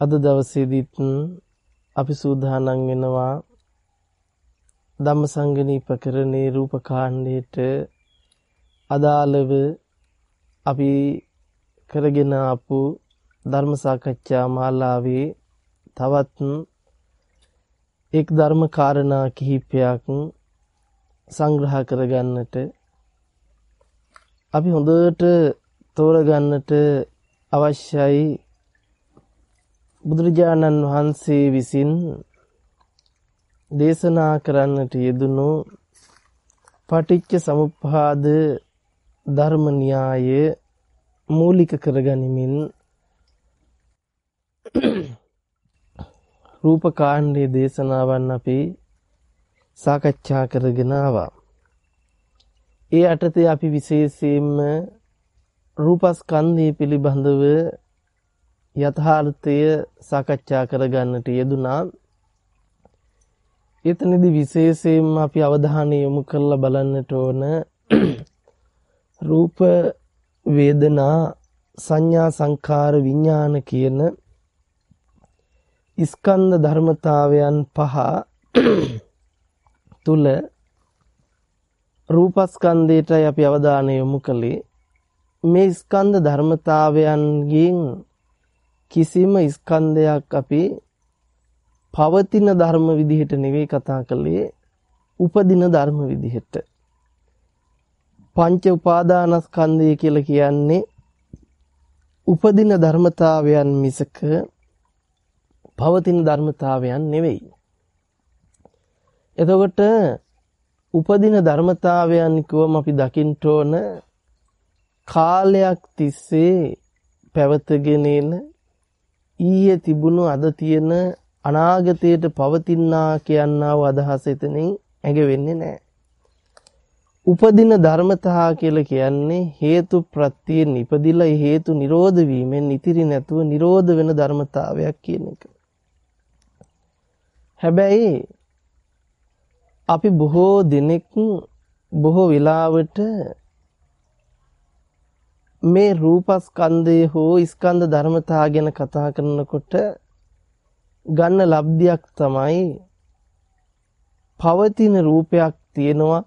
අද දවසේදීත් අපි සූදානම් වෙනවා ධම්මසංගණී ප්‍රකරණේ රූපකාණ්ඩයට. අදාළව අපි කරගෙන ආපු ධර්ම සාකච්ඡා මාලාවේ තවත් එක් ධර්ම කාරණා කිහිපයක් සංග්‍රහ කරගන්නට අපි හොඳට තෝරගන්නට අවශ්‍යයි. බුදුරජාණන් වහන්සේ විසින් දේශනා කරන්නට යෙදුණු පටිච්ච සමුප්පාද ධර්ම න්‍යාය මූලික කරගනිමින් රූපකාණ්ඩයේ දේශනාවන් අපි සාකච්ඡා කරගෙන ආවා. ඒ යටතේ අපි විශේෂයෙන්ම රූපස්කන්ධය පිළිබඳව යථාර්ථය සාකච්ඡා කරගන්නට යෙදුනා. එතනදී විශේෂයෙන්ම අපි අවධානය යොමු කරලා බලන්නට ඕන රූප වේදනා සංඥා සංකාර විඥාන කියන ස්කන්ධ ධර්මතාවයන් පහ තුල රූපස්කන්ධයටයි අපි අවධානය යොමු කළේ මේ ස්කන්ධ ධර්මතාවයන්ගෙන් කිසිම ස්කන්ධයක් අපි පවතින ධර්ම විදිහට නෙවෙයි කතා කළේ උපදින ධර්ම විදිහට පංච උපාදානස්කන්ධය කියලා කියන්නේ උපදින ධර්මතාවයන් මිසක පවතින ධර්මතාවයන් නෙවෙයි. එතකොට උපදින ධර්මතාවයන් කිව්වම අපි දකින්න ඕන කාලයක් තිස්සේ පැවතගෙන එන ඊයේ තිබුණු අද තියෙන අනාගතයට පවතිනා කියනා වූ අදහස එතනින් ඇඟ වෙන්නේ නැහැ. උපදින ධර්මතා කියලා කියන්නේ හේතු ප්‍රත්‍යයෙන් ඉපදිලා හේතු නිරෝධ වීමෙන් ඉතිරි නැතුව නිරෝධ වෙන ධර්මතාවයක් කියන එක. හැබැයි අපි බොහෝ දිනෙක බොහෝ වෙලාවට මේ රූපස්කන්ධය හෝ ස්කන්ධ ධර්මතා ගැන කතා කරනකොට ගන්න ලබ්ධියක් තමයි පවතින රූපයක් තියෙනවා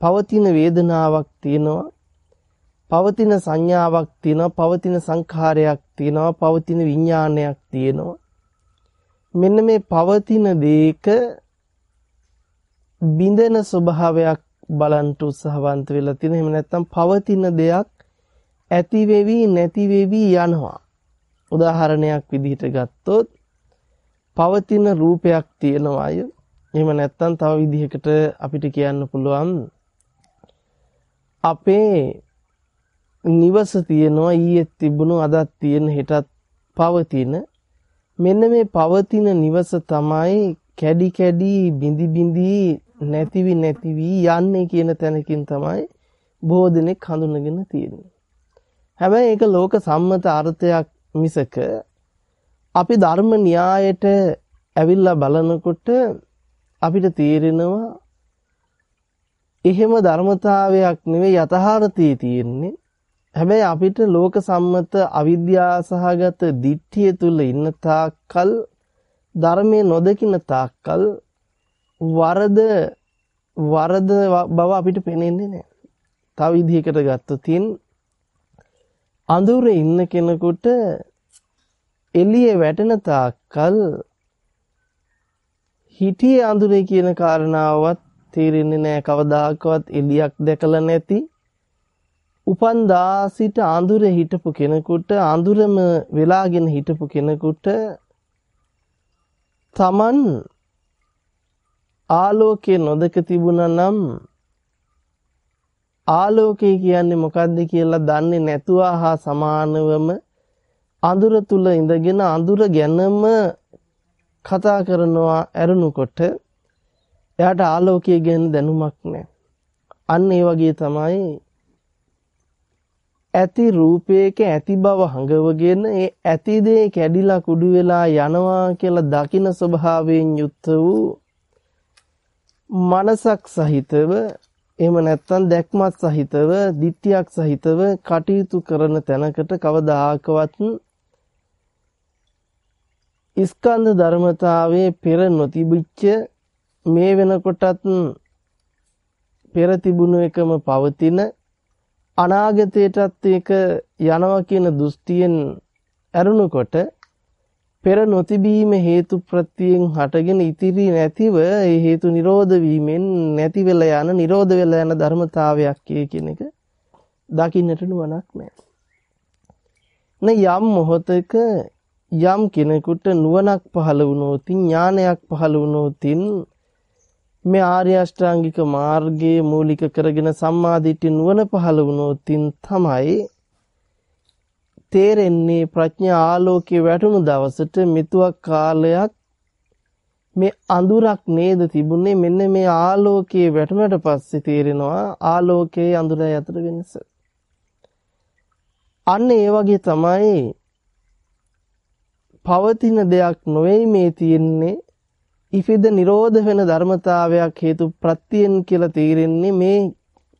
පවතින වේදනාවක් තියෙනවා පවතින සංඥාවක් තියෙනවා පවතින සංඛාරයක් තියෙනවා පවතින විඥානයක් තියෙනවා. මෙන්න මේ පවතින දේක බිඳෙන ස්වභාවයක් බලන්න උත්සාහවන්ත වෙලා තියෙන එහෙම නැත්නම් පවතින දෙයක් ඇති වෙවි නැති වෙවි යනවා. උදාහරණයක් විදිහට ගත්තොත් පවතින රූපයක් තියෙනවා අය එහෙම නැත්නම් තව විදිහකට අපිට කියන්න පුළුවන් අපේ නිවස තියෙනවා ඊයේ තිබුණු අදත් තියෙන හෙටත් පවතින. මෙන්න මේ පවතින නිවස තමයි කැඩි කැඩි බිඳි බිඳි නැතිවි නැතිවි යන්නේ කියන තැනකින් තමයි බොහෝ දෙනෙක් හඳුනගෙන තියෙන්නේ. හැබැයි ඒක ලෝක සම්මත අර්ථයක් මිසක අපි ධර්ම න්‍යායට ඇවිල්ලා බලනකොට අපිට තේරෙනවා එහෙම ධර්මතාවයක් නෙවෙයි යථාර්ථයේ තියෙන්නේ. හැබැයි අපිට ලෝක සම්මත අවිද්‍යාව සහගත දිට්ඨිය තුල ඉන්න තාක්කල් ධර්මයේ නොදකින තාක්කල් වරද වරද බව අපිට පේන්නේ නැහැ. තව විදිහකට ගත්තොත් අඳුරේ ඉන්න කෙනෙකුට එළියේ වැටෙන තාක්කල් හිටියේ අඳුරේ කියන කාරණාවවත් තේරෙන්නේ නැහැ කවදාකවත් එළියක් දැකලා නැති උපන්දා සිට අඳුරේ හිටපු කෙනෙකුට අඳුරම වෙලාගෙන හිටපු කෙනෙකුට Taman ආලෝකයේ නොදක තිබුණා නම් ආලෝකය කියන්නේ මොකක්ද කියලා දන්නේ නැතුව හා සමානවම අඳුර තුල ඉඳගෙන අඳුර ගැනම කතා කරනවා ඇරුණුකොට එයාට ආලෝකය ගැන දැනුමක් නැහැ. අන්න ඒ වගේ තමයි ඇති රූපයක ඇති බව හඟවගෙන ඒ ඇති දේ කැඩිලා කුඩු වෙලා යනවා කියලා දකින ස්වභාවයෙන් යුක්ත වූ මනසක් සහිතව එහෙම නැත්නම් දැක්මත් සහිතව, ditthියක් සහිතව කටයුතු කරන තැනකට කවදාකවත් ස්කන්ධ ධර්මතාවයේ පෙර නොතිබිච්ච මේ වෙනකොටත් පෙර තිබුණු එකම පවතින අනාගතයටත් ඒක යනවා කියන දෘෂ්ටියෙන් ඇරුණකොට පෙර නොතිබීම හේතු ප්‍රත්‍යයෙන් හටගෙන ඉතිරි නැතිව ඒ හේතු නිරෝධ වීමෙන් නැති වෙලා යන නිරෝධ වෙලා යන ධර්මතාවයක් කියන එක දකින්නට නුවණක් නැහැ. නේ යම් මොහතක යම් කෙනෙකුට නුවණක් පහළ වුණොත් ඥානයක් පහළ වුණොත් මේ ආර්ය අෂ්ටාංගික මාර්ගයේ මූලික කරගෙන සම්මාදිට්ඨි නුවණ පහළ වුණොත් තමයි තේරෙන්නේ ප්‍රඥා ආලෝකයේ වැටුණු දවසට මෙතුවක් කාලයක් මේ අඳුරක් නේද තිබුණේ? මෙන්න මේ ආලෝකයේ වැටුණට පස්සේ තේරෙනවා ආලෝකයේ අඳුරයි අතර වෙනස. අන්න ඒ වගේ තමයි පවතින දෙයක් නොවේ මේ තියෙන්නේ. ඉපිද නිරෝධ වෙන ධර්මතාවයක් හේතු ප්‍රත්‍යයෙන් කියලා තීරෙන්නේ මේ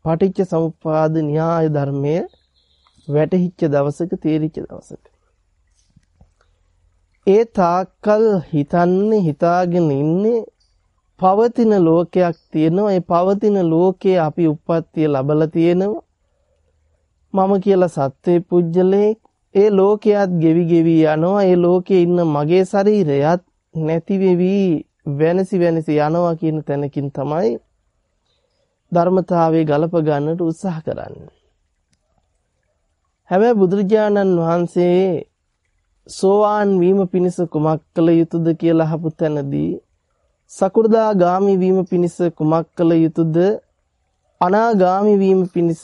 පටිච්ච සමුප්පාද න්‍යාය ධර්මයේ. වැටහිච්ච දවසක තේරිච්ච දවසක. ඒ තාක්කල් හිතන්නේ හිතාගෙන ඉන්නේ පවතින ලෝකයක් තියෙනවා. ඒ පවතින ලෝකයේ අපි උප්පත්තිය ලැබලා තියෙනවා. මම කියලා සත්වේ පුජ්‍යලේ ඒ ලෝකයක් ගෙවි ගෙවි යනවා. ඒ ලෝකයේ ඉන්න මගේ ශරීරයත් නැති වෙවි වෙනසි වෙනසි යනවා කියන තැනකින් තමයි ධර්මතාවයේ ගලප ගන්නට උත්සාහ කරන්නේ. හැබැයි බුදුරජාණන් වහන්සේ සෝවාන් වීම පිණිස කුමක් කළ යුතුද කියලා අහපු තැනදී සකු르දාගාමි වීම පිණිස කුමක් කළ යුතුද? අනාගාමි වීම පිණිස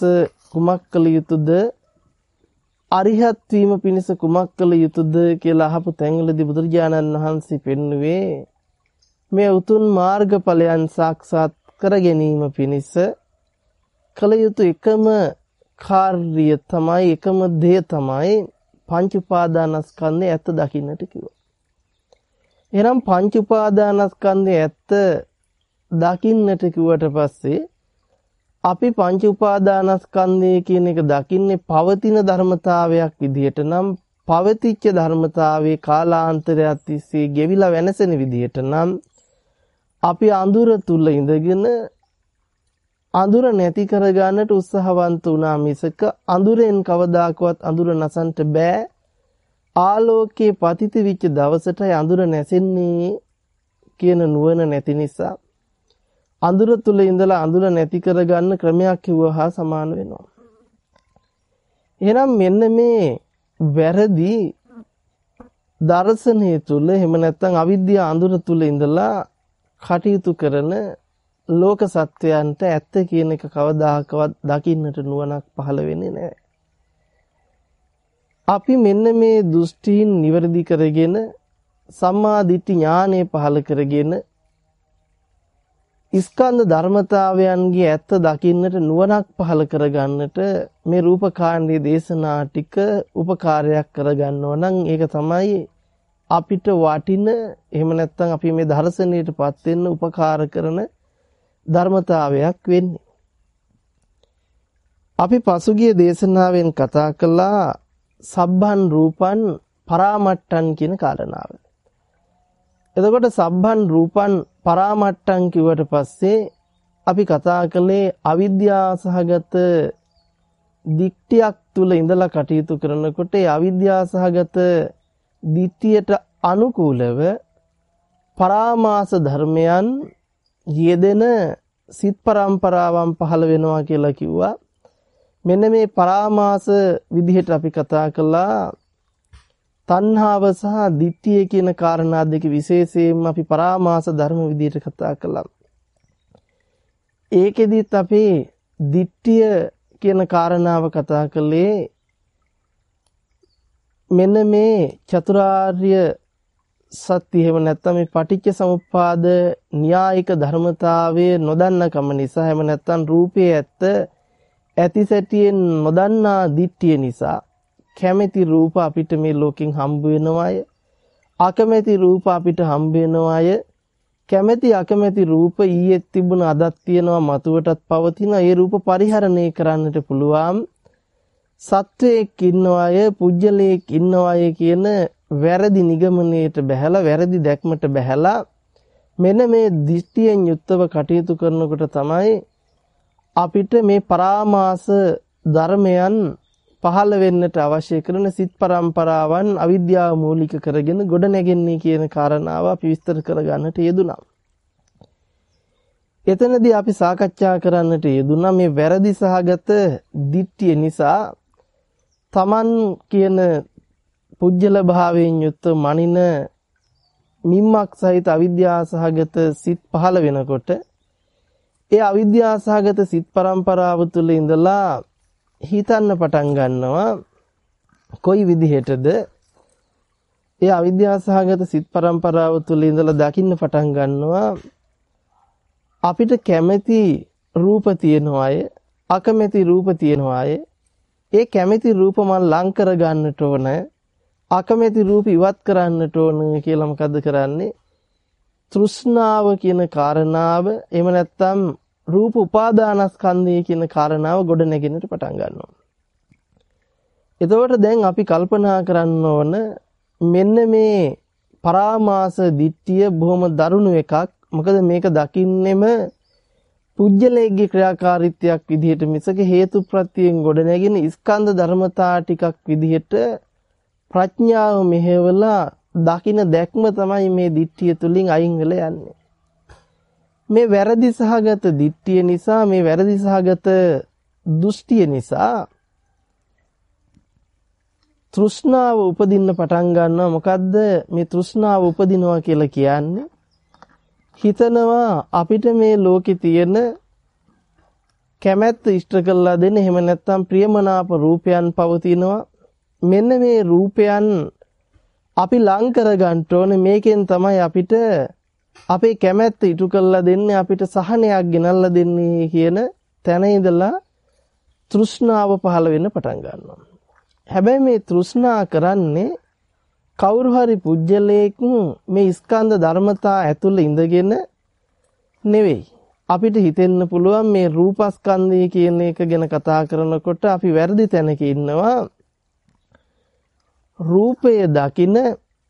කුමක් කළ යුතුද? අරිහත් වීම පිණිස කුමක් කළ යුතුද කියලා අහපු තැන්වලදී බුදුරජාණන් වහන්සේ පෙන්වුවේ මේ උතුම් මාර්ගඵලයන් සාක්ෂාත් කර ගැනීම පිණිස කළ යුතු එකම කාර්ය තමයි එකම දේ තමයි පංච උපාදානස්කන්ධය ඇත්ත දකින්නට කිව්වා. එහෙනම් පංච උපාදානස්කන්ධය ඇත්ත දකින්නට කිව්වට පස්සේ අපි පංච උපාදානස්කන්ධය කියන එක දකින්නේ පවතින ධර්මතාවයක් විදිහට නම් පවතිච්ච ධර්මතාවයේ කාලාන්තරයක් තිස්සේ ගෙවිලා වෙනසෙන විදිහට නම් අපි අඳුර තුල ඉඳගෙන අඳුර නැති කරගන්නට උත්සාහවන්ත වුණා මිසක අඳුරෙන් කවදාකවත් අඳුර නසන්ට බෑ. ආලෝකයේ පතිත විච්ච දවසටයි අඳුර නැසෙන්නේ කියන නුවණ නැති නිසා. අඳුර තුල ඉඳලා අඳුර නැති කරගන්න ක්‍රමයක් කිව්වහා සමාන වෙනවා. එහෙනම් මෙන්න මේ වැරදි දර්ශනය තුල එහෙම නැත්නම් අවිද්‍යාව අඳුර තුල ඉඳලා කටයුතු කරන ලෝක සත්වයන්ට ඇත්ත කියන එක කවදාකවත් දකින්නට නුවණක් පහළ වෙන්නේ නැහැ. අපි මෙන්න මේ දෘෂ්ටීන් නිවැරදි කරගෙන සම්මා දිට්ඨි ඥානය පහළ කරගෙන ස්කන්ධ ධර්මතාවයන්ගේ ඇත්ත දකින්නට නුවණක් පහළ කරගන්නට මේ රූපකාණ්ඩයේ දේශනා ටික උපකාරයක් කරගන්නවා නම් ඒක තමයි අපිට වටින එහෙම නැත්නම් අපි මේ දර්ශනීයටපත් වෙන්න උපකාර කරන ධර්මතාවයක් වෙන්නේ. අපි පසුගිය දේශනාවෙන් කතා කළා සබ්බන් රූපන් පරාමට්ටන් කියන කාරණාව. එතකොට සබ්බන් රූපන් පරාමට්ටන් කිව්වට පස්සේ අපි කතා කළේ අවිද්‍යාව සහගත දික්තියක් තුල ඉඳලා කටයුතු කරනකොට ඒ අවිද්‍යාව සහගත දිට්ඨියට අනුකූලව පරාමාස ධර්මයන් යෙදෙන සිත් පරම්පරාවන් පහළ වෙනවා කියලා කිව්වා. මෙන්න මේ පරාමාස විදිහට අපි කතා කළා තණ්හාව සහ ditthිය කියන කාරණා දෙක විශේෂයෙන්ම අපි පරාමාස ධර්ම විදිහට කතා කළා. ඒකෙදිත් අපි ditthිය කියන කාරණාව කතා කළේ මෙන්න මේ චතුරාර්ය සත්‍ය එහෙම නැත්නම් මේ පටිච්ච සමුප්පාද න්‍යායික ධර්මතාවය නොදන්නකම නිසා එහෙම නැත්නම් රූපයේ ඇත්ත ඇති සැටියෙන් නොදන්නා දිට්ඨිය නිසා කැමැති රූප අපිට මේ ලෝකෙන් හම්බ වෙනවාය. අකමැති රූප අපිට හම්බ වෙනවාය. කැමැති අකමැති රූප ඊයේ තිබුණ අදත් තියෙනවා මතුවටත් පවතින ඒ රූප පරිහරණය කරන්නට පුළුවන්. සත්වයක් ඉන්නවාය පුජ්‍යලයක් ඉන්නවාය කියන වැරදි නිගමනයට බැහැලා වැරදි දැක්මට බැහැලා මෙන්න මේ දිෂ්ටියෙන් යුක්තව කටයුතු කරනකොට තමයි අපිට මේ පරාමාස ධර්මයන් පහළ වෙන්නට අවශ්‍ය කරන සිත් પરම්පරාවන් අවිද්‍යාව මූලික කරගෙන ගොඩ නැගෙන්නේ කියන කාරණාව අපි විස්තර කරගන්නට යෙදුණා. එතනදී අපි සාකච්ඡා කරන්නට යෙදුණා මේ වැරදි සහගත දිට්ඨිය නිසා Taman කියන පුජ්‍යල භාවයෙන් යුත් මනින මිම්මක් සහිත අවිද්‍යාසහගත සිත් පහළ වෙනකොට ඒ අවිද්‍යාසහගත සිත් પરම්පරාව තුළ ඉඳලා හිතන්න පටන් ගන්නවා කොයි විදිහටද? ඒ අවිද්‍යාසහගත සිත් પરම්පරාව තුළ ඉඳලා දකින්න පටන් ගන්නවා. අපිට කැමැති රූප තියෙන අය අකමැති රූප තියෙන අය. ඒ කැමැති රූප මම ලං කර ගන්නට ඕනේ. අකමැති රූප ඉවත් කරන්නට ඕන කියලා මොකද්ද කරන්නේ තෘෂ්ණාව කියන කාරණාව එහෙම නැත්නම් රූප උපාදානස්කන්ධය කියන කාරණාව ගොඩ නැගෙන්නට පටන් ගන්නවා. එතකොට දැන් අපි කල්පනා කරන්න ඕන මෙන්න මේ පරාමාස දිට්ඨිය බොහොම දරුණු එකක්. මොකද මේක දකින්නෙම පුජ්‍යලයේ ක්‍රියාකාරීත්වයක් විදිහට මිසක හේතු ප්‍රත්‍යයෙන් ගොඩ නැගෙන ස්කන්ධ ධර්මතා ටිකක් විදිහට ප්‍රඥාව මෙහෙवला දකින දැක්ම තමයි මේ දිට්ඨිය තුලින් අයින් වෙලා යන්නේ. මේ වැරදි සහගත දිට්ඨිය නිසා මේ වැරදි සහගත දෘෂ්ටිය නිසා තෘෂ්ණාව උපදින්න පටන් ගන්නවා. මොකද්ද මේ තෘෂ්ණාව උපදිනවා කියලා කියන්නේ? හිතනවා අපිට මේ ලෝකේ තියෙන කැමැත්ත ඉෂ්ට කළා දෙන්න. එහෙම නැත්නම් ප්‍රියමනාප රූපයන් පවතිනවා. මෙන්න මේ රූපයන් අපි ලං කර ගන්න ඕනේ මේකෙන් තමයි අපිට අපේ කැමැත්ත ඉටු කරලා දෙන්නේ අපිට සහනයක් ගෙනල්ලා දෙන්නේ කියන තැන ඉඳලා තෘෂ්ණාව පහළ වෙන්න පටන් ගන්නවා. හැබැයි මේ තෘෂ්ණා කරන්නේ කවුරු හරි පුජ්‍යලයක මේ ස්කන්ධ ධර්මතා ඇතුළේ ඉඳගෙන නෙවෙයි. අපිට හිතෙන්න පුළුවන් මේ රූපස්කන්ධය කියන එක ගැන කතා කරනකොට අපි වැරදි තැනක ඉන්නවා. රූපය දකින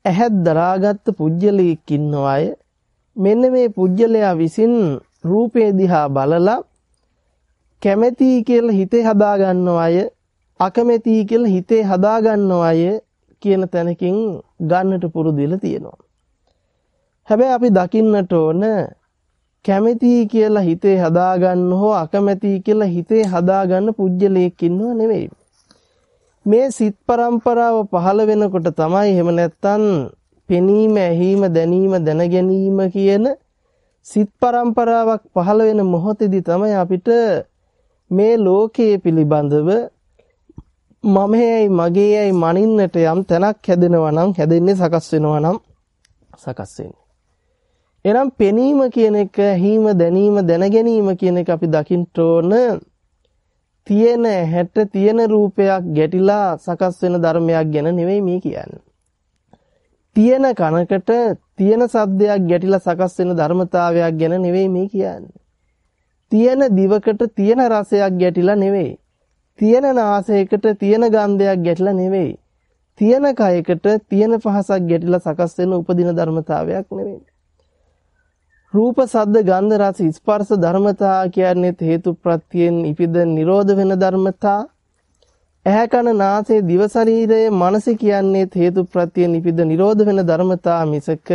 ඇහත් දරාගත්ත පුජ්‍යලයක් ඉන්නවාය මෙන්න මේ පුජ්‍යලයා විසින් රූපේ දිහා බලලා කැමැති කියලා හිතේ හදා ගන්නව අය අකමැති කියලා හිතේ හදා ගන්නව අය කියන තැනකින් ගන්නට පුරුදු වෙලා තියෙනවා. හැබැයි අපි දකින්නට ඕන කැමැති කියලා හිතේ හදා ගන්න හෝ අකමැති කියලා හිතේ හදා ගන්න පුජ්‍යලයක් ඉන්නව නෙවෙයි. මේ සිත් પરම්පරාව පහළ වෙනකොට තමයි එහෙම නැත්තම් පෙනීම ඇහිීම දැනීම දැන ගැනීම කියන සිත් પરම්පරාවක් පහළ වෙන මොහොතේදී තමයි අපිට මේ ලෝකයේ පිළිබඳව මමයි මගේයි මනින්නට යම් තැනක් හැදෙනවා නම් හැදෙන්නේ සකස් වෙනවා නම් සකස් වෙන්නේ. එනම් පෙනීම කියන එක, හීම දැනීම දැන ගැනීම කියන එක අපි දකින්න ඕන තියෙන හැට තියෙන රූපයක් ගැටිලා සකස් වෙන ධර්මයක් ගැන නෙවෙයි මේ කියන්නේ. තියෙන කනකට තියෙන සද්දයක් ගැටිලා සකස් වෙන ධර්මතාවයක් ගැන නෙවෙයි මේ කියන්නේ. තියෙන දිවකට තියෙන රසයක් ගැටිලා නෙවෙයි. තියෙන නාසයකට තියෙන ගන්ධයක් ගැටිලා නෙවෙයි. තියෙන කයකට තියෙන පහසක් ගැටිලා සකස් වෙන උපදින ධර්මතාවයක් නෙවෙයි. රූප සද්ද ගන්ධ රස ස්පර්ශ ධර්මතා කියන්නේ හේතු ප්‍රත්‍යයෙන් ඉපිද නිරෝධ වෙන ධර්මතා. ඇහැ කන නාසය දිව ශරීරය මනස කියන්නේ හේතු ප්‍රත්‍ය නිපිද නිරෝධ වෙන ධර්මතා මිසක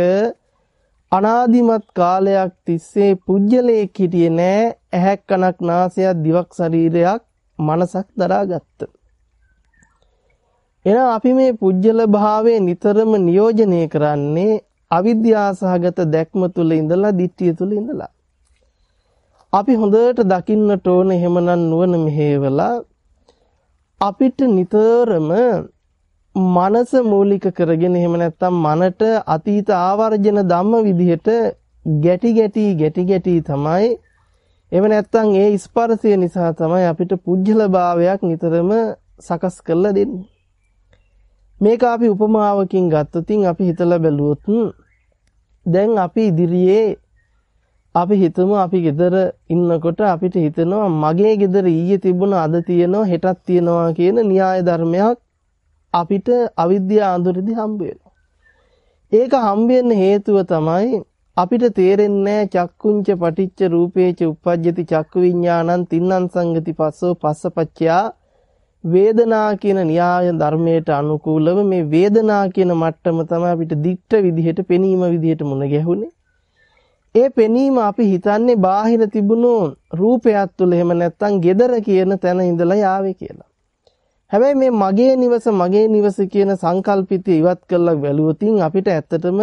අනාදිමත් කාලයක් තිස්සේ පුජ්‍යලයේ හිටියේ නෑ. ඇහැක් කනක් නාසයක් දිවක් ශරීරයක් මනසක් දරාගත්ත. එහෙනම් අපි මේ පුජ්‍යල භාවයේ නිතරම නියෝජනය කරන්නේ අවිද්‍යාසහගත දැක්ම තුල ඉඳලා ditthිය තුල ඉඳලා. අපි හොඳට දකින්නට ඕන එහෙමනම් නුවණ මෙහෙवला අපිට නිතරම මනස මූලික කරගෙන එහෙම නැත්නම් මනට අතීත ආවර්ජන ධම්ම විදිහට ගැටි ගැටි ගැටි ගැටි තමයි එහෙම නැත්නම් ඒ ස්පර්ශය නිසා තමයි අපිට පුජ්‍යල භාවයක් නිතරම සකස් කරලා දෙන්නේ. මේක අපි උපමාවකින් ගත්තොතින් අපි හිතලා බැලුවොත් දැන් අපි ඉදිරියේ අපි හිතමු අපි ගෙදර ඉන්නකොට අපිට හිතෙනවා මගේ ගෙදර ඊයේ තිබුණ අද තියෙනවා හෙටත් තියෙනවා කියන න්‍යාය ධර්මයක් අපිට අවිද්‍යාව අඳුරදී හම්බ වෙනවා. ඒක හම්බ වෙන්න හේතුව තමයි අපිට තේරෙන්නේ චක්කුංච පටිච්ච රූපේච උප්පජ්ජති චක්කු විඥානං තින්නං සංගති පස්සෝ පස්සපච්චයා වේදනා කියන න්‍යාය ධර්මයට අනුකූලව මේ වේදනා කියන මට්ටම තමයි අපිට දික්ට විදිහට පෙනීම විදිහට මුණ ගැහුනේ. ඒ පෙනීම අපි හිතන්නේ බාහිර තිබුණු රූපයක් තුළ එහෙම නැත්නම් gedara කියන තැන ඉඳලා යාවේ කියලා. හැබැයි මේ මගේ නිවස මගේ නිවස කියන සංකල්පිතය ඉවත් කරලා බැලුවොතින් අපිට ඇත්තටම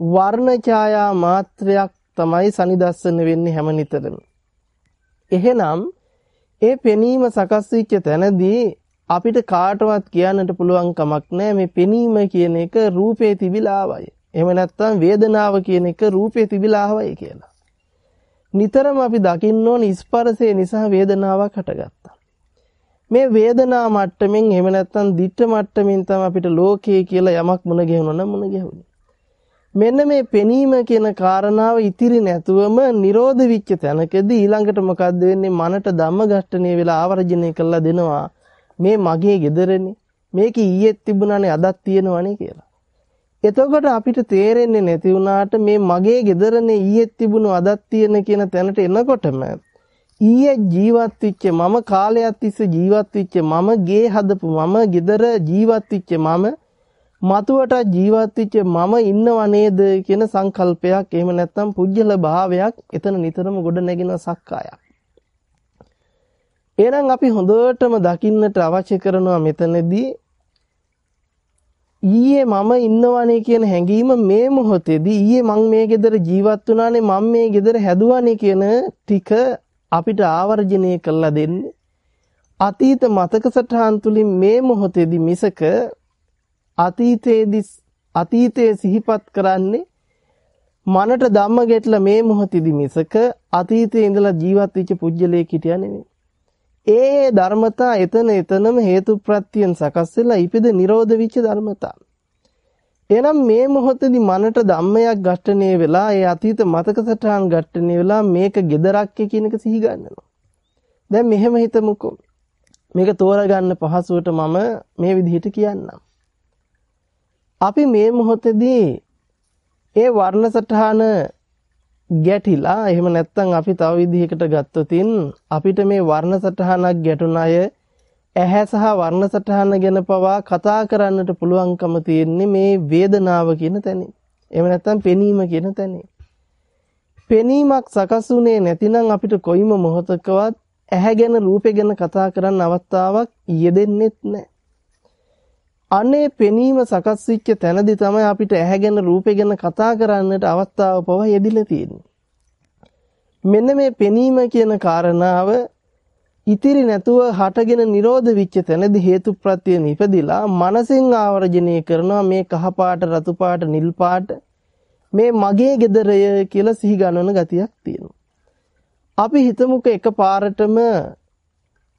වර්ණ ඡායා මාත්‍රයක් තමයි සනිදස්සන වෙන්නේ හැම නිතරම. එහෙනම් ඒ පෙනීම සකස් වෙච්ච තැනදී අපිට කාටවත් කියන්නට පුළුවන් කමක් නැහැ මේ පෙනීම කියන එක රූපේ තිබිලා ආවයි. එහෙම නැත්නම් වේදනාව කියන එක රූපේ තිබිලා ආවයි කියලා. නිතරම අපි දකින්න ඕන ස්පර්ශය නිසා වේදනාවක් හටගත්තා. මේ වේදනා මට්ටමින් එහෙම නැත්නම් දිට්ඨ මට්ටමින් තමයි අපිට ලෝකය කියලා යමක් මුණ ගැහුණා නම් මුණ ගැහුණේ. මෙන්න මේ පෙනීම කියන කාරණාව ඉතිරි නැතුවම නිරෝධ විච්ච තැනකදී ඊළඟට මොකද්ද වෙන්නේ? මනට ධම්ම ඝට්ටණය වෙලා ආවර්ජනය කළා දෙනවා. මේ මගේ gederනේ මේක ඊයේත් තිබුණානේ අදත් තියෙනවනේ කියලා. එතකොට අපිට තේරෙන්නේ නැති වුණාට මේ මගේ gederනේ ඊයේත් තිබුණු අදත් තියෙන කියන තැනට එනකොටම ඊයේ ජීවත් වෙච්ච මම කාලයක් තිස්සේ ජීවත් වෙච්ච මම ගේ හදපු මම gedara ජීවත් වෙච්ච මම මතුවට ජීවත් වෙච්ච මම ඉන්නව නේද කියන සංකල්පයක් එහෙම නැත්නම් පුජ්‍යල භාවයක් එතන නිතරම ගොඩ නැගෙන සක්කායක්. එහෙනම් අපි හොඳටම දකින්නට අවශ්‍ය කරනවා මෙතනදී ඊයේ මම ඉන්නවනේ කියන හැඟීම මේ මොහොතේදී ඊයේ මං මේ ගෙදර ජීවත් වුණානේ මම මේ ගෙදර හැදුවානේ කියන ටික අපිට ආවර්ජනය කළා දෙන්නේ අතීත මතක සටහන් තුලින් මේ මොහොතේදී මිසක අතීතයේදී අතීතයේ සිහිපත් කරන්නේ මනට ධම්ම ගැටලා මේ මොහොතේදී මිසක අතීතයේ ඉඳලා ජීවත් වෙච්ච පුජ්‍යලයක් හිටියා නෙමෙයි. ඒ ධර්මතා එතන එතනම හේතු ප්‍රත්‍යයෙන් සකස් වෙලා ඉපිද නිරෝධ වෙච්ච ධර්මතා. එහෙනම් මේ මොහොතේදී මනට ධම්මයක් ඝට්ටණය වෙලා ඒ අතීත මතක සටහන් ඝට්ටණය වෙලා මේක gedarak කියන එක සිහි ගන්නවා. දැන් මෙහෙම හිතමුකෝ. මේක තෝරගන්න පහසුවට මම මේ විදිහට කියන්නම්. අපි මේ මොහොතේදී ඒ වර්ණ සටහන ගැටිලා එහෙම නැත්නම් අපි තව විදිහකට ගත්තොතින් අපිට මේ වර්ණ සටහනක් ගැටුණ අය ඇහැ සහ වර්ණ සටහන ගැන පවා කතා කරන්නට පුළුවන්කම තියෙන්නේ මේ වේදනාව කියන තැනින්. එහෙම නැත්නම් පෙනීම කියන තැනින්. පෙනීමක් සකස්ුනේ නැතිනම් අපිට කොයිම මොහොතකවත් ඇහැ ගැන රූපේ ගැන කතා කරන්න අවස්ථාවක් යෙදෙන්නෙත් නැහැ. අනේ පෙනීම සකස් වෙච්ච තැනදී තමයි අපිට ඇහැගෙන රූපේ ගැන කතා කරන්නට අවස්ථාව පවා යෙදිලා තියෙන්නේ. මෙන්න මේ පෙනීම කියන කාරණාව ඉතිරි නැතුව හටගෙන නිරෝධ වෙච්ච තැනදී හේතුප්‍රත්‍යයෙන් ඉපදිලා මනසෙන් ආවර්ජනය කරනවා මේ කහ පාට රතු පාට නිල් පාට මේ මගේ gedarය කියලා සිහි ගන්නන ගතියක් තියෙනවා. අපි හිතමුකෝ එකපාරටම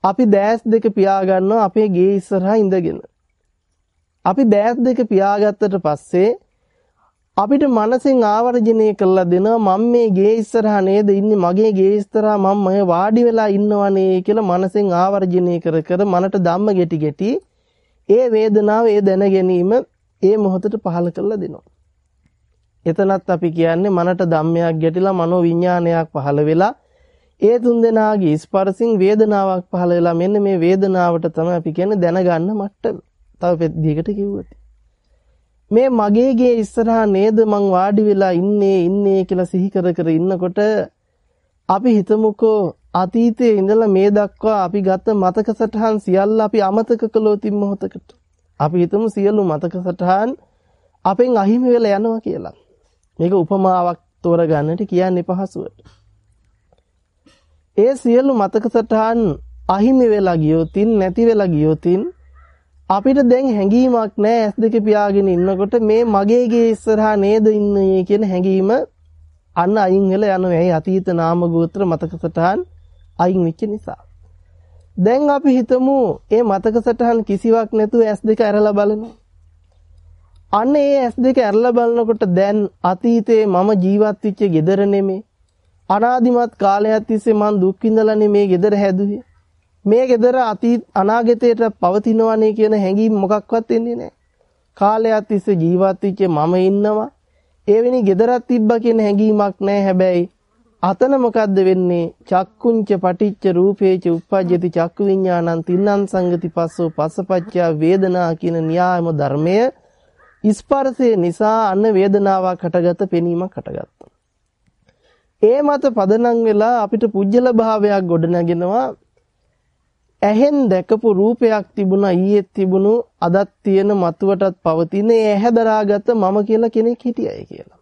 අපි දැස් දෙක පියා ගන්නවා අපේ ගේ ඉස්සරහා ඉඳගෙන. අපි දෑත් දෙක පියාගත්තට පස්සේ අපිට මනසෙන් ආවර්ජනය කළා දෙනවා මම මේ ගේ ඉස්සරහා නේද ඉන්නේ මගේ ගේ ඉස්සරහා මම මම වාඩි වෙලා ඉන්නවනේ කියලා මනසෙන් ආවර්ජනය කර කර මනට ධම්ම ගැටි ගැටි ඒ වේදනාව ඒ දැන ගැනීම ඒ මොහොතට පහල කරලා දෙනවා. එතනත් අපි කියන්නේ මනට ධම්මයක් ගැටිලා මනෝ විඥානයක් පහල වෙලා ඒ තුන්දෙනාගේ ස්පර්ශින් වේදනාවක් පහල වෙලා මෙන්න මේ වේදනාවට තමයි අපි කියන්නේ දැනගන්න මට්ටම. තව පෙද්දියකට කිව්වොත් මේ මගේගේ ඉස්සරහා නේද මං වාඩි වෙලා ඉන්නේ ඉන්නේ කියලා සිහි කර කර ඉන්නකොට අපි හිතමුකෝ අතීතයේ ඉඳලා මේ දක්වා අපි ගත මතක සටහන් සියල්ල අපි අමතක කළොත් මොහොතකට අපි හිතමු සියලු මතක සටහන් අපෙන් අහිමි වෙලා යනවා කියලා. මේක උපමාවක් තෝරගන්නට කියන්නේ පහසුවට. ඒ සියලු මතක සටහන් අහිමි වෙලා ගියොතින් නැති වෙලා ගියොතින් අපිට දැන් හැඟීමක් නැහැ ඇස් දෙක පියාගෙන ඉන්නකොට මේ මගේ ගේ ඉස්සරහා නේද ඉන්නේ කියන හැඟීම අන්න අයින් වෙලා යනවා. ඒ අතීත නාම ගෝත්‍ර මතක සටහන් අයින් වෙච්ච නිසා. දැන් අපි හිතමු මේ මතක සටහන් කිසිවක් නැතුව ඇස් දෙක ඇරලා බලනවා. අන්න ඒ ඇස් දෙක ඇරලා බලනකොට දැන් අතීතේ මම ජීවත් වෙච්ච gedara නෙමේ. අනාදිමත් කාලයක් තිස්සේ මං දුක් විඳලානේ මේ gedara හැදුවේ. මේ gedara අතීත අනාගතයට පවතිනවනේ කියන හැඟීම් මොකක්වත් එන්නේ නැහැ. කාලයක් තිස්සේ ජීවත් වෙච්ච මම ඉන්නවා. එවැනි gedarak තිබ්බා කියන හැඟීමක් නැහැ හැබැයි අතන මොකද්ද වෙන්නේ චක්කුංච පටිච්ච රූපේච උප්පජ්ජති චක්කු විඥානං තින්නං සංගති පස්සෝ පස්සපච්චා වේදනා කියන න්‍යායම ධර්මය ස්පර්ශය නිසා අන්න වේදනාවක් හටගත පෙනීමක් හටගත්තා. ඒ මත පදනම් වෙලා අපිට පුජ්‍යල භාවයක් ගොඩනගෙනවා ඇහෙන් දැකපු රූපයක් තිබුණා ඊයේ තිබුණු අදත් තියෙන මතුවටත් පවතින ඒ ඇහැ දරාගත මම කියලා කෙනෙක් හිටියයි කියලා.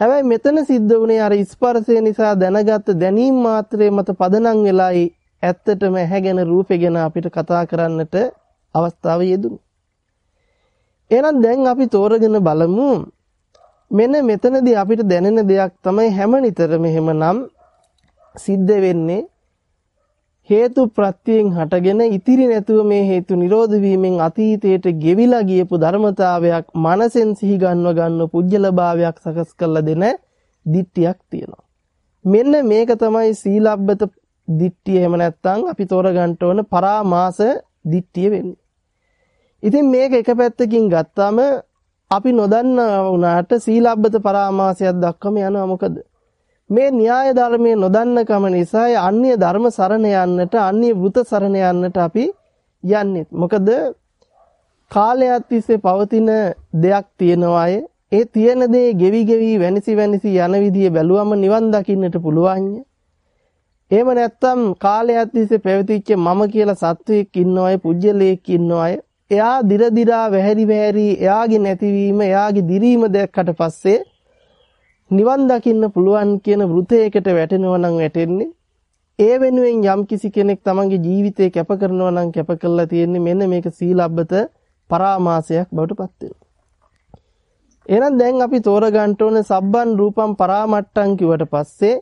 හැබැයි මෙතන සිද්ධ වුණේ අර ස්පර්ශය නිසා දැනගත් දැනීම් මාත්‍රේ මත පදනම් වෙලායි ඇත්තටම ඇහැගෙන රූපෙගෙන අපිට කතා කරන්නට අවස්ථාව යෙදුනේ. එහෙනම් දැන් අපි තෝරගෙන බලමු මෙන්න මෙතනදී අපිට දැනෙන දෙයක් තමයි හැම නිතරම එහෙමනම් සිද්ධ වෙන්නේ හේතු ප්‍රත්‍යයෙන් හටගෙන ඉතිරි නැතුව මේ හේතු නිරෝධ වීමෙන් අතීතයට ගෙවිලා ගියපු ධර්මතාවයක් මනසෙන් සිහි ගන්නව ගන්න පුජ්‍යලභාවයක් සකස් කරලා දෙන දිට්ටියක් තියෙනවා. මෙන්න මේක තමයි සීලබ්බත දිට්ටිය එහෙම නැත්නම් අපි තෝරගන්න ඕන පරාමාස දිට්ටිය වෙන්නේ. ඉතින් මේක එක පැත්තකින් ගත්තාම අපි නොදන්නා වුණාට සීලබ්බත පරාමාසයක් දක්වම යනවා මොකද? මේ න්‍යාය ධර්මයේ නොදන්නකම නිසා අන්‍ය ධර්ම සරණ යන්නට අන්‍ය වෘත සරණ යන්නට අපි යන්නේ. මොකද කාලයක් තිස්සේ පවතින දෙයක් තියෙනවාය. ඒ තියෙන දේ ගෙවි ගෙවි වෙනසි වෙනසි යන විදිය බැලුවම නිවන් දකින්නට පුළුවන්. එහෙම නැත්නම් කාලයක් තිස්සේ පැවතිච්ච මම කියලා සත්වයක් ඉන්නවය, පුජ්‍යලයක් ඉන්නවය. එයා දිර දිරා වැහැරි වැහැරි එයාගේ නැතිවීම, එයාගේ දිරීම දැක්කට පස්සේ නිවන් දකින්න පුළුවන් කියන වෘතයකට වැටෙනවා නම් වැටෙන්නේ ඒ වෙනුවෙන් යම් කිසි කෙනෙක් තමන්ගේ ජීවිතේ කැප කරනවා නම් කැප කරලා තියෙන්නේ මෙන්න මේක සීලබ්බත පරාමාසයක් බවට පත් වෙනවා. එහෙනම් දැන් අපි තෝරගන්න ඕනේ සබ්බන් රූපම් පරාමට්ටම් කිව්වට පස්සේ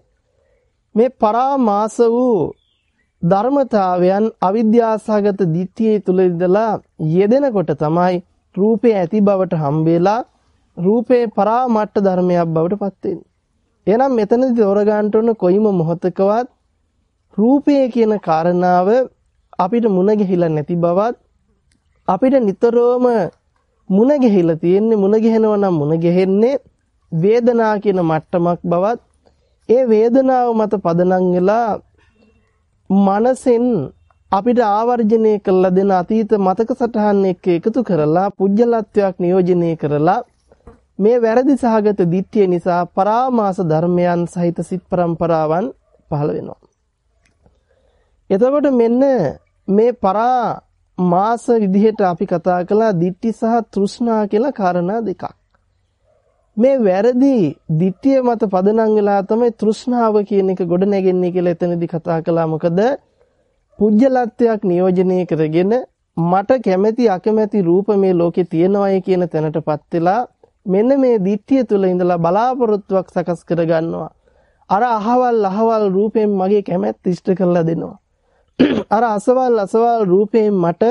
මේ පරාමාස වූ ධර්මතාවයන් අවිද්‍යාසගත දිට්ඨිය තුල ඉඳලා යෙදෙනකොට තමයි රූපේ ඇති බවට හම්බෙලා රූපේ පරාමට්ට ධර්මයක් බවට පත් වෙන්නේ. එහෙනම් මෙතනදී තෝරගන්න ඕන කොයිම මොහතකවත් රූපය කියන කාරණාව අපිට මුණ ගැහිලා නැති බවත් අපිට නිතරම මුණ ගැහිලා තියෙන්නේ මුණ ගැහෙනවා නම් මුණ ගැහෙන්නේ වේදනා කියන මට්ටමක් බවත් ඒ වේදනාව මත පදනම් වෙලා මනසෙන් අපිට ආවර්ජනය කළ දෙන අතීත මතක සටහන් එක්ක එකතු කරලා පුජ්‍යලත්වයක් නියෝජනය කරලා මේ වැරදි සහගත දිට්ඨිය නිසා පරාමාස ධර්මයන් සහිත සිත් પરම්පරාවන් පහළ වෙනවා. එතකොට මෙන්න මේ පරාමාස විදිහට අපි කතා කළා දිට්ඨි සහ තෘෂ්ණා කියලා කාරණා දෙකක්. මේ වැරදි දිට්ඨිය මත පදනම් වෙලා තමයි තෘෂ්ණාව කියන එක ගොඩ නැගෙන්නේ කියලා එතනදී කතා කළා. මොකද පුජ්‍යලත්වයක් නියෝජනය කරගෙන මට කැමැති අකමැති රූප මේ ලෝකේ තියෙනවායි කියන තැනටපත් වෙලා මෙන්න මේ දිට්ඨිය තුල ඉඳලා බලාපොරොත්තුවක් සකස් කරගන්නවා. අර අහවල් අහවල් රූපයෙන් මගේ කැමැත්ත ඉෂ්ට කරලා දෙනවා. අර අසවල් අසවල් රූපයෙන් මට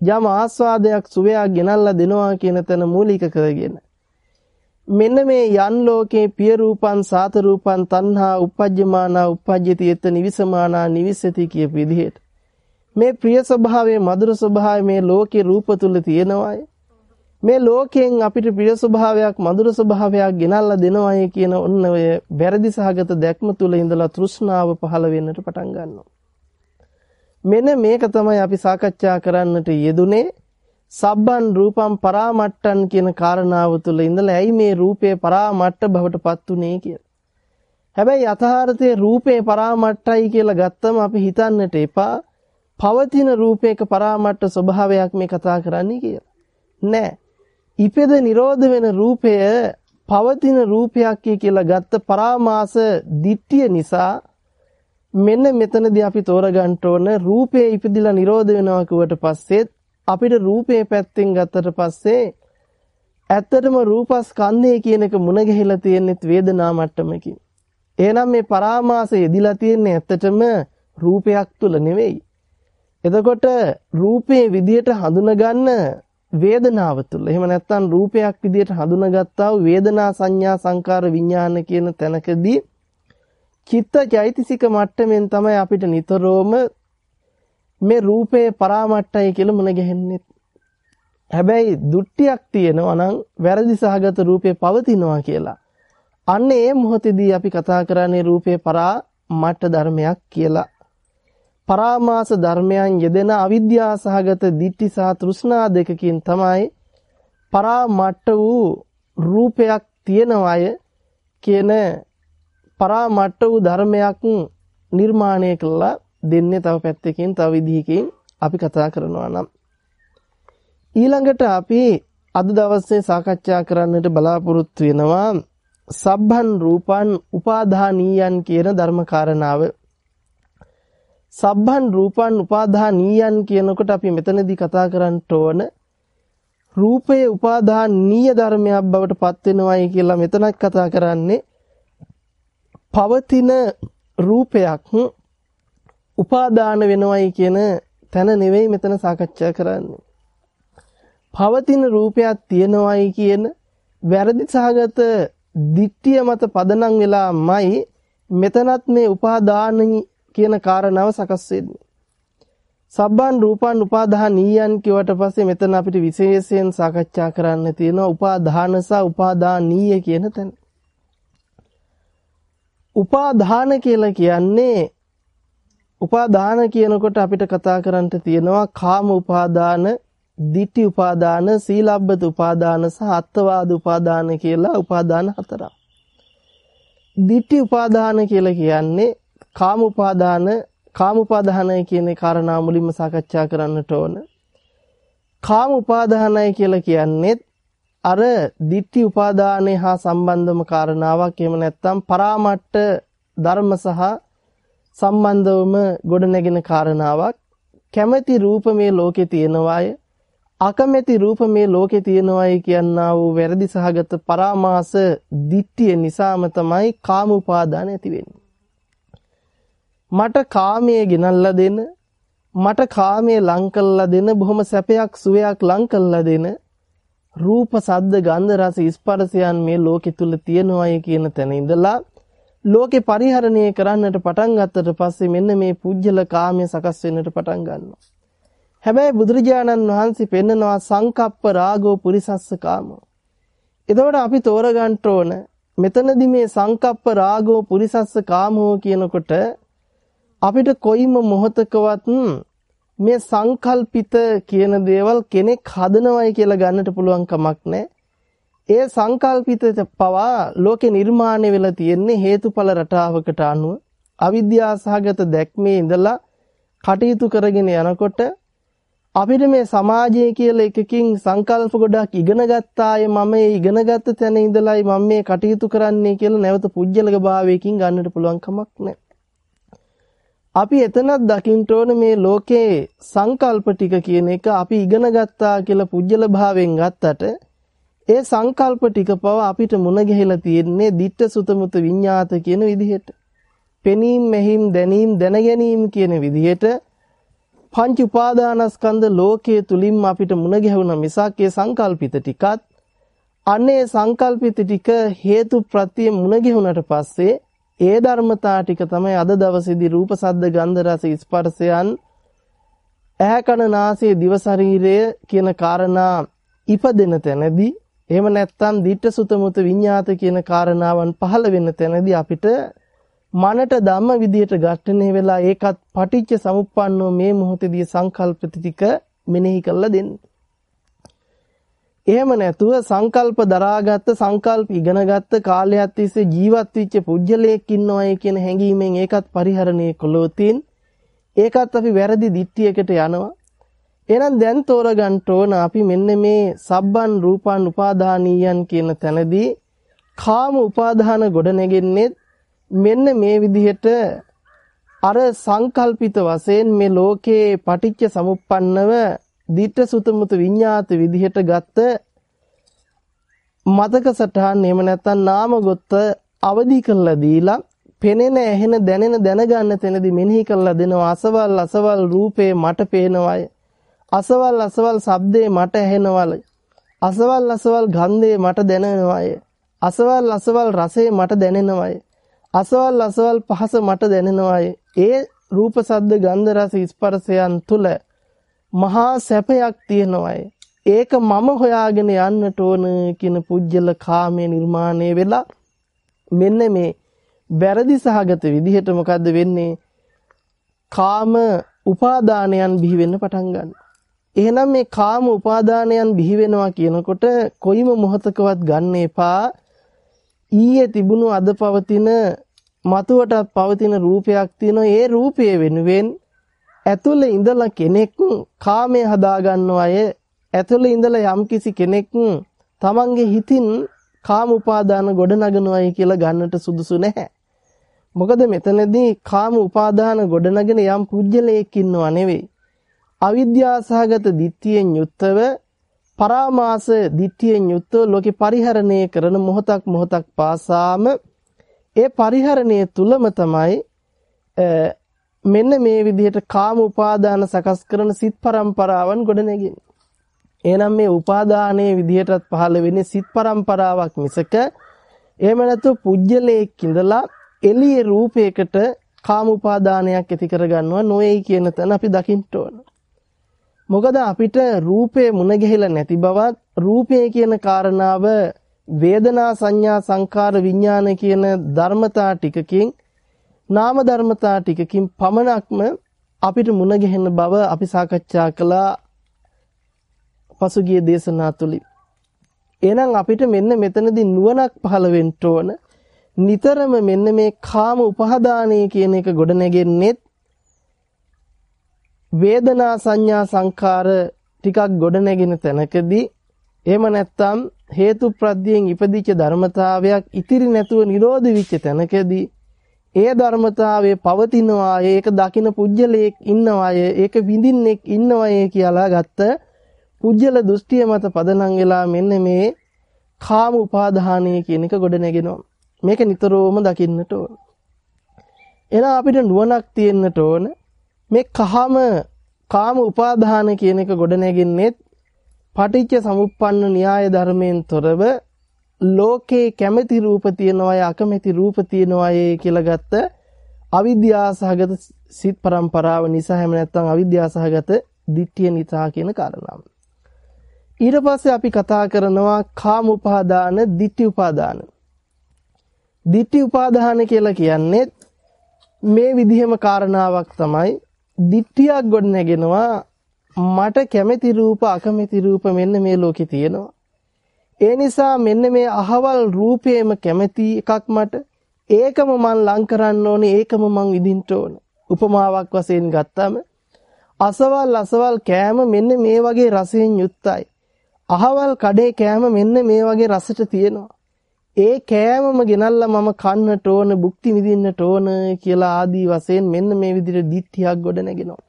යම් ආස්වාදයක් සුවයක් ගෙනල්ලා දෙනවා කියන තැන මූලික කරගෙන මෙන්න මේ යන් ලෝකේ පිය රූපං සාත රූපං තණ්හා උපජ්ජමානා උපජ්ජති එත නිවිසමානා නිවිසති කියපු විදිහට මේ ප්‍රිය ස්වභාවයේ මధుර ස්වභාවය මේ ලෝකේ රූප තුල තියෙනවායි මේ ලෝකයෙන් අපිට ප්‍රිය ස්වභාවයක් මధుර ස්වභාවයක් ගෙනල්ලා දෙනවයි කියන ඔන්න ඔය වැරදි සහගත දැක්ම තුල ඉඳලා තෘෂ්ණාව පහළ වෙන්නට පටන් ගන්නවා. මෙන්න මේක තමයි අපි සාකච්ඡා කරන්නට යෙදුනේ සබ්බන් රූපම් පරාමට්ටන් කියන කාරණාව තුල ඉඳලා ඇයි මේ රූපේ පරාමට්ට බවට පත් උනේ කියලා. හැබැයි යථාර්ථයේ රූපේ පරාමට්ටයි කියලා ගත්තම අපි හිතන්නට එපා පවතින රූපයක පරාමට්ට ස්වභාවයක් මේ කතා කරන්නේ කියලා. නෑ. ඉපෙද නිරෝධ වෙන රූපය පවතින රූපයක් කියලා ගත්ත පරාමාස දිට්ඨිය නිසා මෙන්න මෙතනදී අපි තෝරගන්න ඕන රූපේ ඉපදිලා නිරෝධ වෙනවා කිව්වට පස්සෙත් අපිට රූපේ පැත්තෙන් ගත්තට පස්සේ ඇත්තටම රූපස්කන්ධය කියන එක මුණ ගැහිලා තියෙනෙත් වේදනා මට්ටමකින්. එහෙනම් මේ පරාමාසය යෙදිලා තියෙන්නේ ඇත්තටම රූපයක් තුල නෙවෙයි. එතකොට රූපේ විදියට හඳුනගන්න වේදනාව තුල. එහෙම නැත්නම් රූපයක් විදියට හඳුනාගත්තා වූ වේදනා සංඥා සංකාර විඥාන කියන තැනකදී චිත්ත චෛතසික මට්ටමින් තමයි අපිට නිතරම මේ රූපේ පරාමට්ටයි කියලා මුණ ගැහෙන්නේ. හැබැයි දුට්ටියක් තියෙනවා නම් වැරදි සහගත රූපේ පවතිනවා කියලා. අන්න ඒ මොහොතේදී අපි කතා කරන්නේ රූපේ පරාමට්ට ධර්මයක් කියලා. පරාමාස ධර්මයන් යෙදෙන අවිද්‍යා සහගත දිට්ටි සහ තෘෂ්ණා දෙකකින් තමයි පරාමට්ට වූ රූපයක් තියනවය කියන පරාමට්ට වූ ධර්මයක් නිර්මාණය කළා දෙන්නේ තව පැත්තකින් තව විදිහකින් අපි කතා කරනවා නම්. ඊළඟට අපි අද දවසේ සාකච්ඡා කරන්නට බලාපොරොත්තු වෙනවා සබ්බන් රූපන් උපාදානීයන් කියන ධර්ම කාරණාව සබ්බන් රූපන් උපාදානීයන් කියනකොට අපි මෙතනදී කතා කරන්න ඕන රූපයේ උපාදානීය ධර්මයක් බවට පත් වෙනවයි කියලා මෙතනක් කතා කරන්නේ පවතින රූපයක් උපාදාන වෙනවයි කියන තැන නෙවෙයි මෙතන සාකච්ඡා කරන්නේ. පවතින රූපයක් තියෙනවයි කියන වැරදි සහගත දිට්ඨිය මත පදනම් වෙලාමයි මෙතනත් මේ උපාදාන කියන කාරණාව සකස් වෙන්නේ. සබ්බන් රූපන් උපාදානීයන් කියවට පස්සේ මෙතන අපිට විශේෂයෙන් සාකච්ඡා කරන්න තියෙනවා උපාදාන සහ උපාදානීය කියන තැන. උපාදාන කියලා කියන්නේ උපාදාන කියනකොට අපිට කතා කරන්න තියෙනවා කාම උපාදාන, ditthi උපාදාන, සීලබ්බත උපාදාන සහ අත්වාද උපාදාන කියලා උපාදාන හතරක්. ditthi උපාදාන කියලා කියන්නේ කාම උපාදාන, කාම උපාදානයි කියන කාරණා මුලින්ම සාකච්ඡා කරන්නට ඕන. කාම උපාදානයි කියලා කියන්නේ අර ditthi උපාදානයේ හා සම්බන්ධම කාරණාවක්. එහෙම නැත්නම් පරාමට්ට ධර්ම සහ සම්බන්ධවම ගොඩනැගෙන කාරණාවක්. කැමැති රූප මේ ලෝකේ තියෙනවාය. අකමැති රූප මේ ලෝකේ තියෙනවායි කියනා වූ වැරදි සහගත පරාමාස දිට්ඨිය නිසාම තමයි කාම උපාදාන ඇති වෙන්නේ. මට කාමයේ ගෙනල්ලා දෙන මට කාමයේ ලං කළා දෙන බොහොම සැපයක් සුවයක් ලං කළා දෙන රූප සද්ද ගන්ධ රස ස්පර්ශයන් මේ ලෝකෙ තුල තියෙනවායි කියන තැන ඉඳලා ලෝකේ පරිහරණය කරන්නට පටන් ගත්තට පස්සේ මෙන්න මේ පුජ්‍යල කාමය සකස් වෙන්නට පටන් ගන්නවා. හැබැයි බුදුරජාණන් වහන්සේ පෙන්නනවා සංකප්ප රාගෝ පුරිසස්ස කාමෝ. එතකොට අපි තෝරගන්න ඕන මෙතනදී මේ සංකප්ප රාගෝ පුරිසස්ස කාමෝ කියනකොට අපිට කොයිම මොහතකවත් මේ සංකල්පිත කියන දේවල් කෙනෙක් හදනවයි කියලා ගන්නට පුළුවන් කමක් නැහැ. ඒ සංකල්පිත පවා ලෝකේ නිර්මාණය වෙලා තියෙන්නේ හේතුඵල රටාවකට අනුව අවිද්‍යාසහගත දැක්මේ ඉඳලා කටයුතු කරගෙන යනකොට අපිට මේ සමාජය කියලා එකකින් සංකල්ප ගොඩක් ඉගෙන ගත්තාය මම ඒ ඉගෙනගත්ත තැන ඉඳලායි මම මේ කටයුතු කරන්නේ කියලා නැවත පුජ්‍යලක භාවයකින් ගන්නට පුළුවන් කමක් නැහැ. අපි එතනත් දකින්න ඕන මේ ලෝකේ සංකල්ප ටික කියන එක අපි ඉගෙන ගත්තා කියලා පුජ්‍යල භාවයෙන් ගත්තට ඒ සංකල්ප ටික පව අපිට මුණ ගැහිලා තියෙන්නේ ditta සුතමුත විඤ්ඤාත කියන විදිහට. පෙනීම, මෙහිම්, දැනීම, දැනගැනීම කියන විදිහට පංච උපාදානස්කන්ධ ලෝකයේ තුලින්ම අපිට මුණ ගැහුණ මිසක් ඒ සංකල්පිත ටිකත් අනේ සංකල්පිත ටික හේතු ප්‍රත්‍ය මුණ ගැහුණට පස්සේ ඒ ධර්මතා ටික තමයි අද දවසේදී රූප සද්ද ගන්ධ රස ස්පර්ශයන් ඇහැ කන නාසය දිව ශරීරය කියන කාරණා ඉපදෙන තැනදී එහෙම නැත්නම් ditta sutta muta විඤ්ඤාත කියන කාරණාවන් පහළ වෙන තැනදී අපිට මනට ධම්ම විදියට ඝට්ටනේ වෙලා ඒකත් පටිච්ච සමුප්පන්නෝ මේ මොහොතේදී සංකල්ප ටික මෙනෙහි කරලා දෙන්න. එහෙම නැතුව සංකල්ප දරාගත්ත සංකල්ප ඉගෙනගත්ත කාලයක් තිස්සේ ජීවත් වෙච්ච පුජ්‍යලයක් ඉන්නවයි කියන හැඟීමෙන් ඒකත් පරිහරණය කළොතින් ඒකත් අපි වැරදි දිට්ඨියකට යනවා. එහෙනම් දැන් තෝරගන්න ඕන අපි මෙන්න මේ සබ්බන් රූපන් උපාදානීයන් කියන තැනදී කාම උපාදාන ගොඩ නැගෙන්නේ මෙන්න මේ විදිහට අර සංකල්පිත වශයෙන් මේ ලෝකේ පටිච්ච සමුප්පන්නව ditta sutamutu විඤ්ඤාත විදිහට ගත්ත මතක සටහන් එහෙම නැත්නම් නාම ගොත්ත අවදි කරලා දීලා පෙනෙන ඇහෙන දැනෙන දැනගන්න තැනදී මෙනෙහි කරලා දෙනවා. අසවල් අසවල් රූපේ මට පේනවය. අසවල් අසවල් ශබ්දේ මට ඇහෙනවල. අසවල් අසවල් ගන්ධේ මට දැනෙනවය. අසවල් අසවල් රසේ මට දැනෙනවය. අසවල් අසවල් පහස මට දැනෙනවය. ඒ රූප සද්ද ගන්ධ රස ස්පර්ශයන් තුල මහා සැපයක් තියෙනවයි. ඒක මම හොයාගෙන යන්නට ඕන කියන පුජ්‍යල කාමයේ නිර්මාණය වෙලා මෙන්න මේ වැරදි සහගත විදිහට මොකද්ද වෙන්නේ? කාම උපාදානයන් බිහි වෙන්න පටන් ගන්නවා. එහෙනම් මේ කාම උපාදානයන් බිහි වෙනවා කියනකොට කොයිම මොහතකවත් ගන්න එපා. ඊයේ තිබුණු අද පවතින මතුවටත් පවතින රූපයක් තියෙනවා. ඒ රූපය වෙනුවෙන් ඇතුළේ ඉඳලා කෙනෙක් කාමයේ හදා ගන්නව අය ඇතුළේ ඉඳලා යම්කිසි කෙනෙක් තමන්ගේ හිතින් කාම උපාදාන ගොඩනගනවයි කියලා ගන්නට සුදුසු නැහැ. මොකද මෙතනදී කාම උපාදාන ගොඩනගෙන යම් පුජ්‍යලයක් ඉන්නව නෙවෙයි. අවිද්‍යාසහගත දිට්ඨියෙන් යුක්තව පරාමාස දිට්ඨියෙන් යුක්තව ලෝකේ පරිහරණය කරන මොහොතක් මොහොතක් පාසාම ඒ පරිහරණය තුලම තමයි මෙන්න මේ විදිහට කාම උපාදාන සකස් කරන සිත් පරම්පරාවන් ගොඩනැගෙන්නේ. එහෙනම් මේ උපාදානයේ විදිහටත් පහළ වෙන්නේ සිත් පරම්පරාවක් මිසක එහෙම නැතු පුජ්‍යලයක් ඉඳලා එළියේ රූපයකට කාම උපාදානයක් ඇති කරගන්නවා නොයයි කියන තැන අපි දකින්න ඕන. මොකද අපිට රූපේ මුණ ගැහිලා නැති බවත් රූපය කියන කාරණාව වේදනා සංඥා සංකාර විඥාන කියන ධර්මතා ටිකකින් නාම ධර්මතා ටිකකින් පමණක්ම අපිට මුණ ගැහෙන බව අපි සාකච්ඡා කළා පසුගිය දේශනා තුලින්. එහෙනම් අපිට මෙන්න මෙතනදී නුවණක් පහළ වෙන්න ඕන. නිතරම මෙන්න මේ කාම උපහාදානය කියන එක ගොඩ නැගෙන්නේත් වේදනා සංඥා සංකාර ටිකක් ගොඩ නැගෙන තැනකදී එහෙම නැත්නම් හේතු ප්‍රත්‍යයෙන් ඉපදිච්ච ධර්මතාවයක් ඉතිරි නැතුව නිරෝධ වෙච්ච තැනකදී ඒ ධර්මතාවයේ පවතිනවා ඒක දකින පුජ්‍යලයක් ඉන්නවා ඒක විඳින්නෙක් ඉන්නවා කියලා ගත්ත පුජ්‍යල දෘෂ්ටිය මත පදනම් වෙලා මෙන්න මේ කාම උපාදානය කියන එක ගොඩ නැගෙනවා. මේක නිතරම දකින්නට ඕන. එහෙනම් අපිට නුවණක් තියෙන්නට ඕන. මේ කාම කාම උපාදාන කියන එක ගොඩ නැගෙන්නේ පටිච්ච සමුප්පන්න න්‍යාය ධර්මයෙන් තොරව ලෝකේ කැමැති රූප තියනවාය අකමැති රූප තියනවාය කියලා ගත්ත අවිද්‍යාසහගත සිත් પરම්පරාව නිසා හැම නැත්නම් අවිද්‍යාසහගත දිට්ඨිය නිසා කියන කාරණාව. ඊට පස්සේ අපි කතා කරනවා කාම උපාදාන, ditthi උපාදාන. ditthi උපාදාන කියලා කියන්නේ මේ විදිහම කාරණාවක් තමයි ditthියක් ගොඩ නැගෙනවා මට කැමැති රූප අකමැති රූප මෙන්න මේ ලෝකේ තියෙනවා. ඒ නිසා මෙන්න මේ අහවල් රූපේම කැමැති එකක් මට ඒකම මං ලං කරන්න ඕනේ ඒකම මං විඳින්න ඕනේ. උපමාවක් වශයෙන් ගත්තම අසවල් අසවල් කෑම මෙන්න මේ වගේ රසයෙන් යුක්තයි. අහවල් කඩේ කෑම මෙන්න මේ වගේ රසට තියෙනවා. ඒ කෑමම ගෙනල්ලා මම කන්නට ඕන භුක්ති විඳින්නට ඕන කියලා ආදී වශයෙන් මෙන්න මේ විදිහට දිට්ඨියක් ගොඩ නැගෙනවා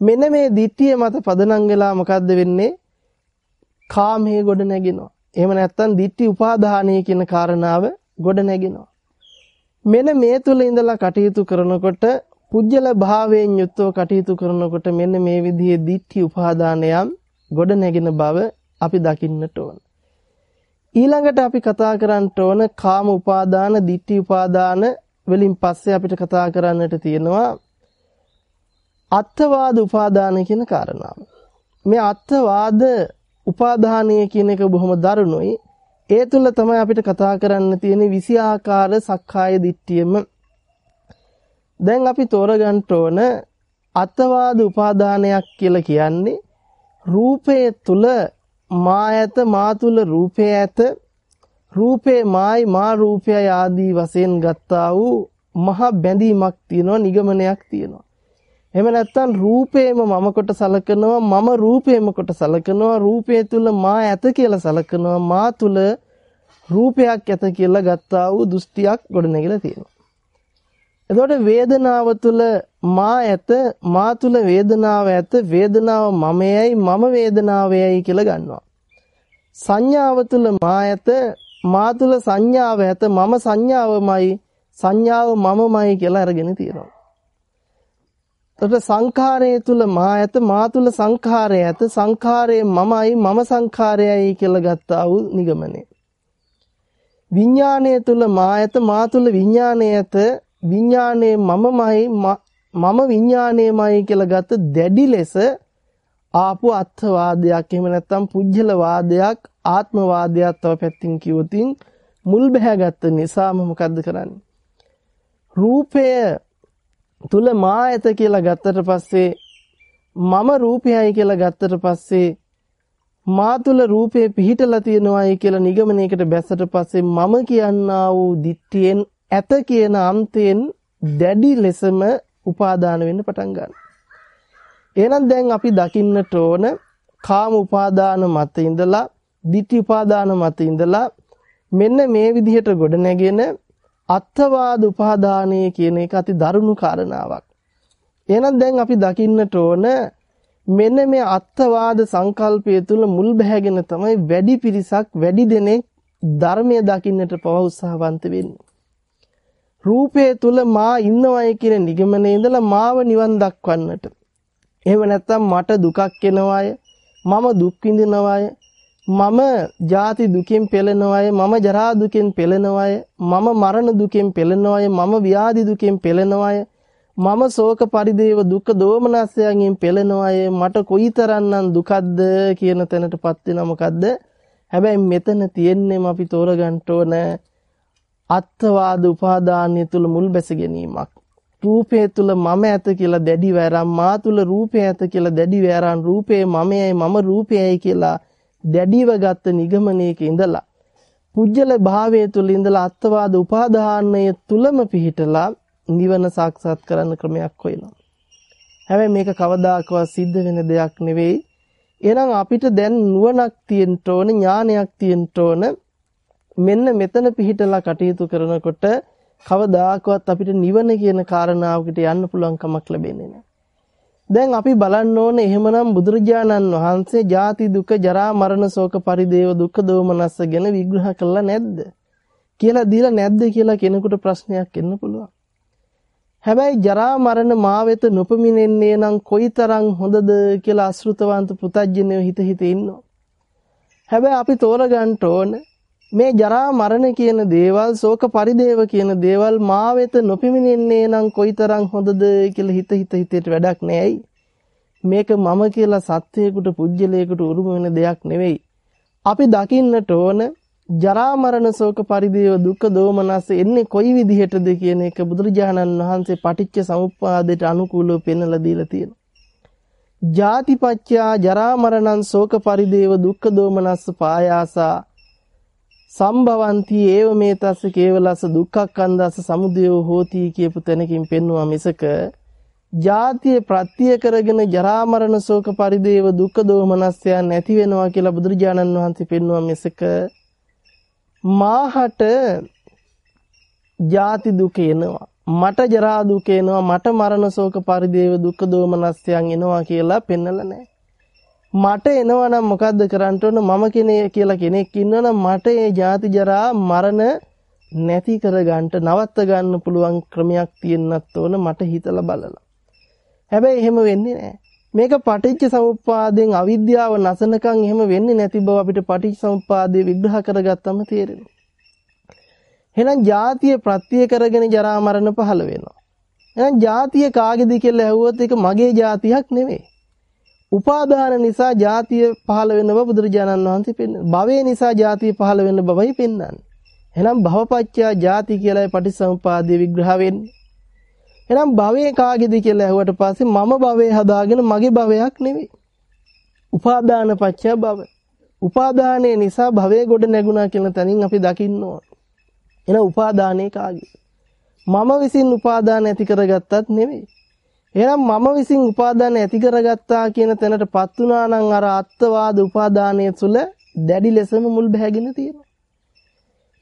මෙන්න මේ දිට්ඨිය මත පදනම් වෙලා මොකද්ද වෙන්නේ? කාමයේ ගොඩ නැගෙනවා. එහෙම නැත්නම් ditthi උපාදානය කියන කාරණාව ගොඩ නැගෙනවා. මෙන්න මේ තුල ඉඳලා කටයුතු කරනකොට පුජ්‍යල භාවයෙන් යුක්තව කටයුතු කරනකොට මෙන්න මේ විදිහේ ditthi උපාදානයම් ගොඩ නැගෙන බව අපි දකින්නට ඕන. ඊළඟට අපි කතා කරන්න ඕන කාම උපාදාන, ditthi උපාදාන වලින් පස්සේ අපිට කතා කරන්නට තියෙනවා අත්වාද උපාදාන කියන කාරණාව. මේ අත්වාද උපාදානය කියන එක බොහොම දරුණුයි. ඒ තුල තමයි අපිට කතා කරන්න තියෙන විසි ආකාර සක්කාය දිට්ඨියම. දැන් අපි තෝරගන්න ඕන අත්වාද උපාදානයක් කියලා කියන්නේ රූපයේ තුල මා ඇත මා තුල රූපය ඇත රූපේ මායි මා රූපයයි ආදී වශයෙන් ගත්තා වූ මහ බැඳීමක් තියෙනවා නිගමනයක් තියෙනවා එහෙම නැත්නම් රූපේම මම කොට සලකනවා මම රූපේම කොට සලකනවා රූපය තුල මා ඇත කියලා සලකනවා මා තුල රූපයක් ඇත කියලා ගත්තා වූ දෘෂ්ටියක් ගොඩනැගිලා තියෙනවා. එතකොට වේදනාව තුල මා ඇත මා තුල වේදනාව ඇත වේදනාව මමයයි මම වේදනාවයයි කියලා ගන්නවා. සංඥාව තුල මා ඇත මා තුල සංඥාව ඇත මම සංඥාවමයි සංඥාව මමමයි කියලා අරගෙන තියෙනවා. එතකොට සංඛාරය තුල මා ඇත මා තුල සංඛාරය ඇත. සංඛාරය මමයි මම සංඛාරයයි කියලා ගත්තා වූ නිගමනය. විඥාණය තුල මා ඇත මා තුල විඥාණය ඇත. විඥාණය මමමයි මම විඥාණයමයි කියලා ගත දැඩි ලෙස ආපු අත්වාදයක් එහෙම නැත්නම් පුජ්‍යල වාදයක් ආත්මවාදයක් තව පැත්තින් කිව්වොතින් මුල් බැහැගත්ත නිසාම මොකද්ද කරන්නේ? රූපය තුල මා ඇත කියලා ගත්තට පස්සේ මම රූපයයි කියලා ගත්තට පස්සේ මා තුල රූපේ පිහිටලා තියෙනවායි කියලා නිගමනයකට බැසට පස්සේ මම කියන්නා වූ දිට්ඨියෙන් ඇත කියන අන්තයෙන් දැඩි ලෙසම උපාදාන වෙන්න පටන් ගන්නවා. එහෙනම් දැන් අපි දකින්නට ඕන කාම උපාදාන මත ඉඳලා ditthi උපාදාන මත ඉඳලා මෙන්න මේ විදිහට ගොඩ නැගෙන අත්වාද උපාදානය කියන එක අති දරුණු කාරණාවක්. එහෙනම් දැන් අපි දකින්නට ඕන මෙන්න මේ අත්වාද සංකල්පය තුල මුල් බැහැගෙන තමයි වැඩි පිරිසක් වැඩි දෙනෙක් ධර්මය දකින්නට පව උත්සාහවන්ත වෙන්නේ. රූපය තුල මා ඉන්නවයි කියන නිගමනයේ ඉඳලා මාව නිවන් දක්වන්නට. එහෙම නැත්නම් මට දුකක් එනවාය මම දුක් විඳිනවාය මම ජාති දුකෙන් පෙළෙනවය මම ජරා දුකෙන් පෙළෙනවය මම මරණ දුකෙන් පෙළෙනවය මම ව්‍යාධි දුකෙන් පෙළෙනවය මම ශෝක පරිදේව දුක දෝමනස්යන්ගෙන් පෙළෙනවය මට කොයිතරම්නම් දුකක්ද කියන තැනටපත් වෙනා මොකද්ද? හැබැයි මෙතන තියෙන්නේම අපි තෝරගන්න ඕන අත්වාද උපාදානය තුල මුල් බැස ගැනීමක්. රූපය තුල මම ඇත කියලා දැඩි වෑරම් මා තුල රූපය ඇත කියලා දැඩි වෑරම් රූපේ මමයි මම රූපයයි කියලා දැඩිව ගත්ත නිගමනයක ඉඳලා පුජ්‍යල භාවයේ තුල ඉඳලා අත්වාද උපාදානය තුලම පිහිටලා නිවන සාක්ෂාත් කරන්න ක්‍රමයක් හොයනවා. හැබැයි මේක කවදාකවත් සිද්ධ වෙන දෙයක් නෙවෙයි. එහෙනම් අපිට දැන් නුවණක් තියෙන්න ඕන ඥානයක් තියෙන්න ඕන මෙන්න මෙතන පිහිටලා කටයුතු කරනකොට කවදාකවත් අපිට නිවන කියන කාරණාවකට යන්න පුළුවන් කමක් ලැබෙන්නේ නැහැ. දැන් අපි බලන්න ඕනේ එහෙමනම් බුදුරජාණන් වහන්සේ ජාති දුක ජරා මරණ ශෝක පරිදේව දුක්ඛ දෝමනස්ස ගැන විග්‍රහ කළා නැද්ද කියලා දීලා නැද්ද කියලා කෙනෙකුට ප්‍රශ්නයක් එන්න පුළුවන්. හැබැයි ජරා මරණ මා වෙත නොපමිනෙන්නේ නම් කොයිතරම් හොඳද කියලා අසෘතවන්ත පුතඥයෝ හිත හිත ඉන්නවා. හැබැයි අපි තෝරගන්න ඕන මේ ජරා මරණ කියන දේවල් ශෝක පරිදේව කියන දේවල් මා වෙත නොපිමිනෙන්නේ නම් කොයිතරම් හොඳද කියලා හිත හිත හිතේට වැඩක් නෑයි මේක මම කියලා සත්‍යයකට පුජ්‍යලයකට උරුම වෙන දෙයක් නෙවෙයි අපි දකින්නට ඕන ජරා මරණ ශෝක පරිදේව දුක්ඛ දෝමනස එන්නේ කොයි විදිහටද කියන එක බුදුරජාණන් වහන්සේ පටිච්ච සමුප්පාදයට අනුකූලව පෙන්වලා දීලා තියෙනවා. ජාතිපච්චා ජරා මරණං ශෝක පරිදේව දුක්ඛ දෝමනස්ස පායාසා සම්භවಂತಿ ඒව මේ තස්ස කේවලස දුක්ඛක්ඛන්දස සමුදයෝ හෝති කියපු තැනකින් පෙන්වුවා මිසක ජාතිය ප්‍රත්‍ය කරගෙන ජරා මරණ ශෝක පරිදේව දුක්ඛ දෝමනස්යන් නැති වෙනවා කියලා බුදුරජාණන් වහන්සේ පෙන්වුවා මිසක මාහට ජාති දුක එනවා. මට ජරා දුක එනවා මට මරණ ශෝක පරිදේව දුක්ඛ දෝමනස්යන් එනවා කියලා පෙන්නලා නැහැ. මට එනවනම් මොකද්ද කරන්න ඕන මම කෙනේ කියලා කෙනෙක් ඉන්නවනම් මට ඒ ජාති ජරා මරණ නැති කරගන්න නවත්ත ගන්න පුළුවන් ක්‍රමයක් තියෙන්නත් ඕන මට හිතලා බලලා. හැබැයි එහෙම වෙන්නේ නැහැ. මේක පටිච්ච සමුප්පාදයෙන් අවිද්‍යාව නැසනකම් එහෙම වෙන්නේ නැති බව අපිට පටිච්ච සමුප්පාදයේ විග්‍රහ කරගත්තම තේරෙනවා. එහෙනම් ජාතිය ප්‍රත්‍ය කරගෙන ජරා මරණ පහළ වෙනවා. එහෙනම් ජාතිය කාගේද කියලා ඇහුවොත් ඒක මගේ ජාතියක් නෙමෙයි. උපාදාන නිසා ජාතිය පහළ වෙන බව බුදුරජාණන් වහන්සේ පෙන්නන. භවය නිසා ජාතිය පහළ වෙන බවයි පෙන්වන්නේ. එහෙනම් භවපච්චා ජාති කියලායි පටිසමුපාදයේ විග්‍රහ වෙන්නේ. එහෙනම් භවය කාගේද කියලා ඇහුවට පස්සේ මම භවය හදාගෙන මගේ භවයක් නෙවෙයි. උපාදාන පච්චා භව. උපාදානයේ නිසා භවයේ ගොඩ නැගුණා කියන තැනින් අපි දකින්න ඕන. එහෙනම් උපාදානයේ කාගේ? මම විසින් උපාදාන ඇති කරගත්තත් නෙවෙයි. එහෙනම් මම විසින් උපාදාන ඇති කරගත්තා කියන තැනටපත් වුණා නම් අර අත්වාද උපාදානයේ තුල දැඩි ලෙසම මුල් බැහැගෙන තියෙනවා.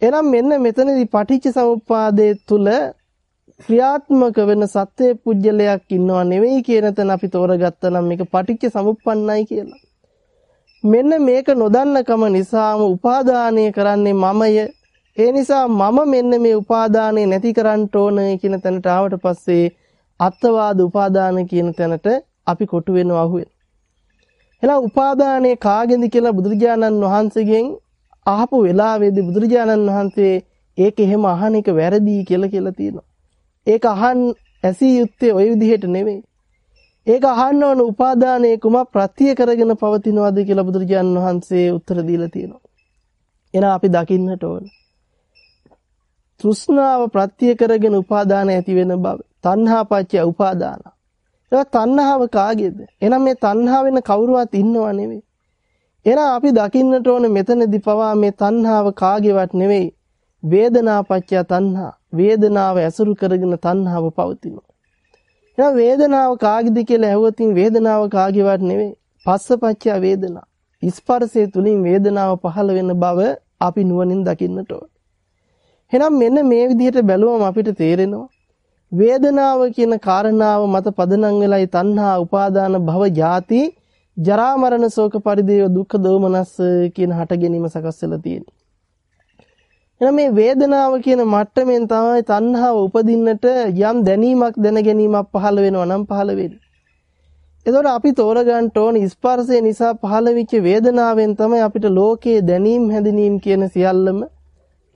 එහෙනම් මෙන්න මෙතනදී පටිච්ච සමුප්පාදයේ තුල ක්‍රියාත්මක වෙන සත්‍ය පුජ්‍යලයක් ඉන්නව නෙවෙයි කියන තැන අපි තෝරගත්තා නම් මේක පටිච්ච සමුප්පන්නයි කියලා. මෙන්න මේක නොදන්නකම නිසාම උපාදානය කරන්නේ මමය. ඒ නිසා මම මෙන්න මේ උපාදානය නැති කරන්න ඕන කියන තැනට ආවට පස්සේ අත්වාද උපාදාන කියන තැනට අපි කොටු වෙනවා අහුවෙන. එහෙනම් උපාදානයේ කාගෙන්ද කියලා බුදුරජාණන් වහන්සේගෙන් අහපු වෙලාවේදී බුදුරජාණන් වහන්සේ ඒක එහෙම අහන එක වැරදි කියලා කියලා තියෙනවා. ඒක අහන් ඇසී යුත්තේ ওই විදිහට නෙවෙයි. ඒක අහන්න ඕන උපාදානයේ කුම ප්‍රත්‍ය කරගෙන පවතිනවද කියලා බුදුරජාණන් වහන්සේ උත්තර දීලා තියෙනවා. එහෙනම් අපි දකින්නට ඕන. තෘෂ්ණාව ප්‍රත්‍ය කරගෙන උපාදාන ඇති වෙන බව. තණ්හා පත්‍ය උපාදාන. ඒක තණ්හාව කාගේද? එහෙනම් මේ තණ්හා වෙන කවුරුවත් ඉන්නව නෙවෙයි. එහෙනම් අපි දකින්නට ඕන මෙතනදී පවා මේ තණ්හාව කාගේවත් නෙවෙයි. වේදනා පත්‍ය තණ්හා. වේදනාව ඇසුරු කරගෙන තණ්හාව පවතිනවා. එහෙනම් වේදනාව කාගේද කියලා ඇහුවොත් වේදනාව කාගේවත් නෙවෙයි. පස්සපච්චය වේදනා. ස්පර්ශය තුලින් වේදනාව පහළ වෙන බව අපි නුවණින් දකින්නට ඕන. එහෙනම් මෙන්න මේ විදිහට බැලුවම අපිට තේරෙනවා වේදනාව කියන කාරණාව මත පදනම් වෙලයි තණ්හා උපාදාන භව ජාති ජරා මරණ ශෝක පරිදේව දුක්ඛ දෝමනස් කියන හට ගැනීම සකස් වෙලා තියෙන්නේ. එහෙනම් මේ වේදනාව කියන මට්ටමින් තමයි තණ්හාව උපදින්නට යම් දැනීමක් දැන ගැනීමක් පහළ වෙනවා නම් පහළ වෙන්නේ. එතකොට අපි තෝරගන්න ඕන ස්පර්ශය නිසා පහළ වෙච්ච වේදනාවෙන් තමයි අපිට ලෝකයේ දැනීම් හැඳිනීම් කියන සියල්ලම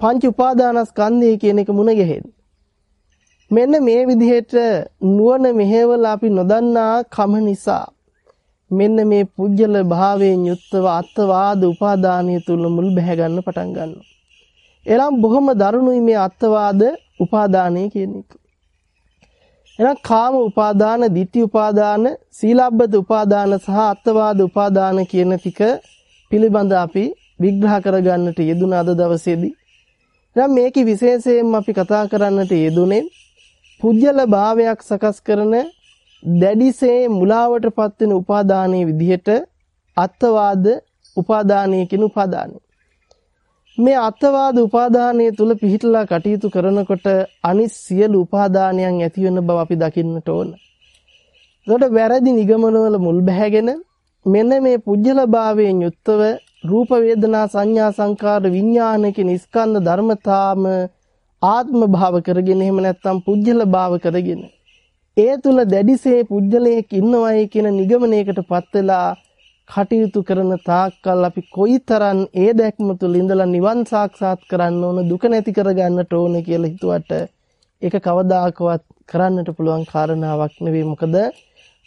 පංච උපාදානස්කන්ධය කියන එක මුණ ගැහෙන්නේ. මෙන්න මේ විදිහට නුවණ මෙහෙवला අපි නොදන්නා කම නිසා මෙන්න මේ පුජ්‍යල භාවයෙන් යුක්තව අත්වාද උපාදානය තුල මුල් බැහැ ගන්න පටන් ගන්නවා. එනම් බොහොම දරුණුයි මේ අත්වාද උපාදානය කියන එක. එහෙනම් කාම උපාදාන, ditthi උපාදාන, සීලබ්බත උපාදාන සහ අත්වාද උපාදාන කියන ටික පිළිබඳ අපි විග්‍රහ කරගන්නට යෙදුන අද දවසේදී. එහෙනම් මේකේ විශේෂයෙන්ම අපි කතා කරන්නට යෙදුනේ පුජ්‍යල භාවයක් සකස් කරන දැඩිසේ මුලාවටපත් වෙන උපාදානයේ විදිහට අත්වාද උපාදානය කියන උපාදානය. මේ අත්වාද උපාදානයේ තුල පිහිටලා කටයුතු කරනකොට අනිත් සියලු උපාදානයන් ඇති වෙන බව අපි දකින්නට ඕන. එතකොට වැරදි නිගමනවල මුල් බැහැගෙන මෙන්න මේ පුජ්‍යල භාවයෙන් යුක්තව රූප වේදනා සංඥා සංකාර විඥාන කියන ස්කන්ධ ධර්මතාම ආත්ම භාව කරගෙන එහෙම නැත්නම් පුජ්‍යල භාව කරගෙන ඒ තුල දැඩිසේ පුජ්‍යලයක් ඉන්නවයි කියන නිගමනයකටපත් වෙලා කටයුතු කරන තාක්කල් අපි කොයිතරම් ඒ දැක්ම තුළ ඉඳලා නිවන් සාක්ෂාත් කරන්න ඕන දුක නැති කරගන්නට ඕන කියලා හිතුවට ඒක කවදාකවත් කරන්නට පුළුවන් කාරණාවක් නෙවෙයි මොකද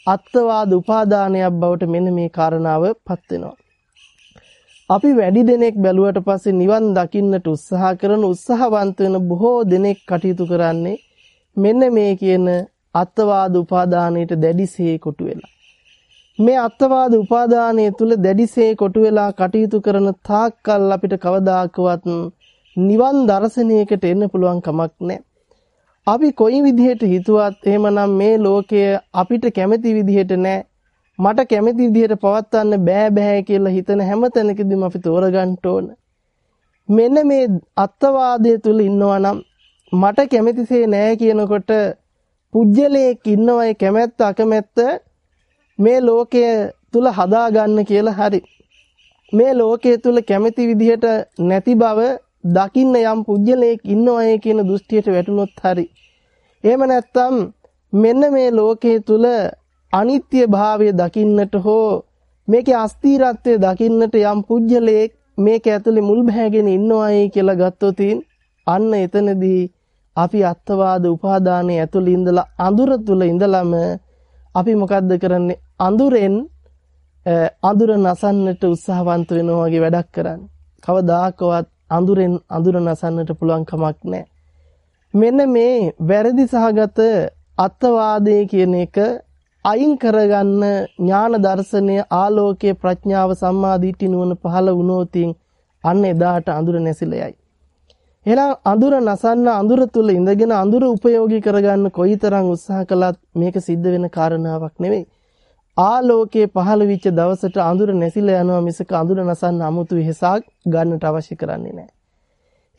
අත්වාද උපාදානයක් බවට මෙන්න මේ කාරණාවපත් වෙනවා. අපි වැඩි දෙනෙක් බැලුවට පස්සේ නිවන් දකින්නට උත්සාහ කරන උත්සාහවන්ත වෙන බොහෝ දෙනෙක් කටයුතු කරන්නේ මෙන්න මේ කියන අත්වාද උපාදානයට දැඩිසේ කොටු වෙලා. මේ අත්වාද උපාදානයේ තුල දැඩිසේ කොටු වෙලා කටයුතු කරන තාක්කල් අපිට කවදාකවත් නිවන් දර්ශනයකට එන්න පුළුවන් කමක් නැහැ. අපි කොයි විදිහට හිතුවත් එහෙමනම් මේ ලෝකය අපිට කැමති විදිහට නැහැ. මට කැමති විදිහට පවත්වන්න බෑ බෑ කියලා හිතන හැම තැනකදීම අපි තෝරගන්න ඕන. මෙන්න මේ අත්වාදයේ තුල ඉන්නවා නම් මට කැමතිසේ නෑ කියනකොට පුජ්‍යලයක් ඉන්නවයි කැමැත්ත අකමැත්ත මේ ලෝකය තුල හදා ගන්න කියලා හරි. මේ ලෝකයේ තුල කැමැති විදිහට නැති බව දකින්න යම් පුජ්‍යලයක් ඉන්නවයි කියන දෘෂ්ටියට වැටුනොත් හරි. එහෙම නැත්නම් මෙන්න මේ ලෝකයේ තුල අනිත්‍ය භාවය දකින්නට හෝ මේකේ අස්තිරත්වය දකින්නට යම් පුජ්‍යලයක් මේක ඇතුලේ මුල් බැහැගෙන ඉන්නවයි කියලා ගත්තොත් අන්න එතනදී අපි අත්වාද උපාදානයේ ඇතුළේ ඉඳලා අඳුර තුල ඉඳලම අපි මොකද්ද කරන්නේ අඳුරෙන් අඳුර නසන්නට උත්සාහවන්ත වෙනවා වගේ වැඩක් කරන්නේ. කවදාකවත් අඳුරෙන් අඳුර නසන්නට පුළුවන් කමක් නැහැ. මෙන්න මේ වැරදි සහගත අත්වාදයේ කියන එක අයින් කරගන්න ඥාන දර්ශනය ආලෝකයේ ප්‍රඥාව සම්මා දිට්ඨි නුවණ පහළ වුණොතින් අන්න එදාට අඳුර නැසිලා යයි. එහෙනම් අඳුර නසන්න අඳුර තුල ඉඳගෙන අඳුර උපයෝගී කරගන්න කොයිතරම් උත්සාහ කළත් මේක සිද්ධ වෙන කාරණාවක් නෙවෙයි. ආලෝකයේ පහළ වෙච්ච දවසට අඳුර නැසිලා යනවා මිසක අඳුර නසන්න 아무තු වෙහසක් ගන්නට අවශ්‍ය කරන්නේ නැහැ.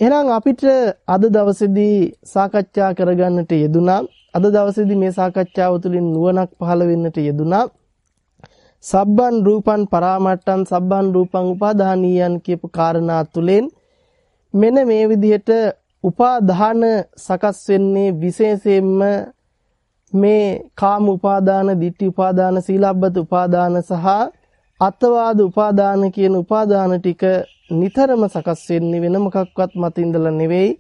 එහෙනම් අපිට අද දවසේදී සාකච්ඡා කරගන්නට යෙදුනා අද දවසේදී මේ සාකච්ඡාව තුළින් නුවණක් පහළ වෙන්නට යෙදුනා සබ්බන් රූපන් පරාමට්ටන් සබ්බන් රූපං උපාදානීයන් කියපු කාරණා තුලින් මෙන්න මේ විදිහට උපාදාන සකස් වෙන්නේ විශේෂයෙන්ම මේ කාම උපාදාන, ditthi උපාදාන, සීලබ්බත උපාදාන සහ අත්වාද උපාදාන කියන උපාදාන ටික නිතරම සකස් වෙන්නේ වෙන මොකක්වත් මත ඉඳලා නෙවෙයි.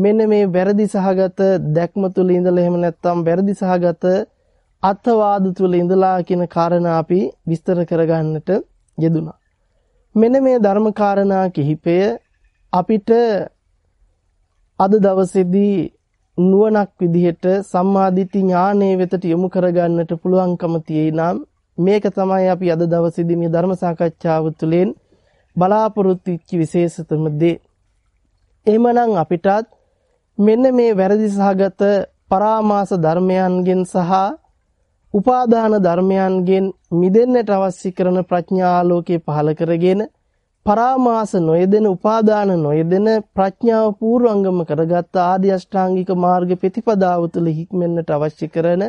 මෙන්න මේ වැරදි සහගත දැක්ම තුල ඉඳලා එහෙම නැත්නම් වැරදි සහගත අත්වාද තුල ඉඳලා කියන කාරණා අපි විස්තර කරගන්නට යෙදුනා මෙන්න මේ ධර්ම කාරණා කිහිපය අපිට අද දවසේදී නුවණක් විදිහට සම්මාදිට්ඨි ඥානයේ වෙතට යොමු කරගන්නට පුළුවන්කම තියෙයි නම් මේක තමයි අපි අද දවසේදී මේ ධර්ම සාකච්ඡාව තුළින් බලාපොරොත්තු වෙච්ච විශේෂතම දේ. එහෙමනම් අපිටත් මෙන්න මේ වැරදි සහගත පරාමාස ධර්මයන්ගෙන් සහ උපාදාන ධර්මයන්ගෙන් මිදෙන්නට අවශ්‍ය කරන ප්‍රඥාලෝකයේ පහල කරගෙන පරාමාස නොයෙදෙන උපාදාන නොයෙදෙන ප්‍රඥාව පූර්වංගම කරගත් ආර්ය අෂ්ටාංගික මාර්ග ප්‍රතිපදාව තුළ හික්මෙන්නට අවශ්‍ය කරන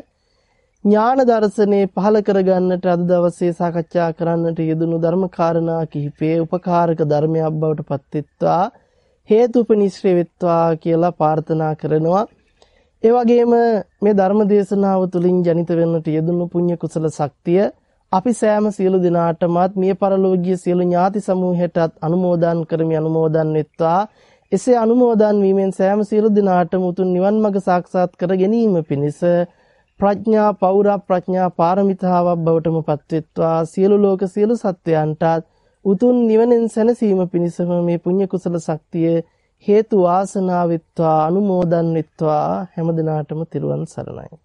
ඥාන දර්ශනේ පහල කරගන්නට අද දවසේ සාකච්ඡා කරන්නට යෙදුණු ධර්ම කාරණා කිහිපයේ උපකාරක ධර්මයක් බවට පත්වෙත්වා. හේතුපනිශ්‍රේ වෙත්වා කියලා ප්‍රාර්ථනා කරනවා. ඒ වගේම මේ ධර්ම දේශනාව තුළින් ජනිත වෙන්නට යෙදුණු පුණ්‍ය කුසල ශක්තිය අපි සෑම සියලු දෙනාටමත් මිය පරලෝකීය සියලු ඥාති සමූහයටත් අනුමෝදන් කරමි අනුමෝදන් වෙත්වා එසේ අනුමෝදන් වීමෙන් සෑම සියලු දෙනාටම උතුම් නිවන් මඟ සාක්ෂාත් කර ගැනීම පිණිස ප්‍රඥා පෞරා ප්‍රඥා පාරමිතාවක් බවටම පත්වෙත්වා සියලු ලෝක සියලු සත්වයන්ටත් උතුම් නිවනෙන් සැනසීම පිණිසම මේ පුණ්‍ය කුසල ශක්තිය හේතු වාසනා වෙත්වා අනුමෝදන් වෙත්වා හැම දිනාටම තිරුවන් සරණයි.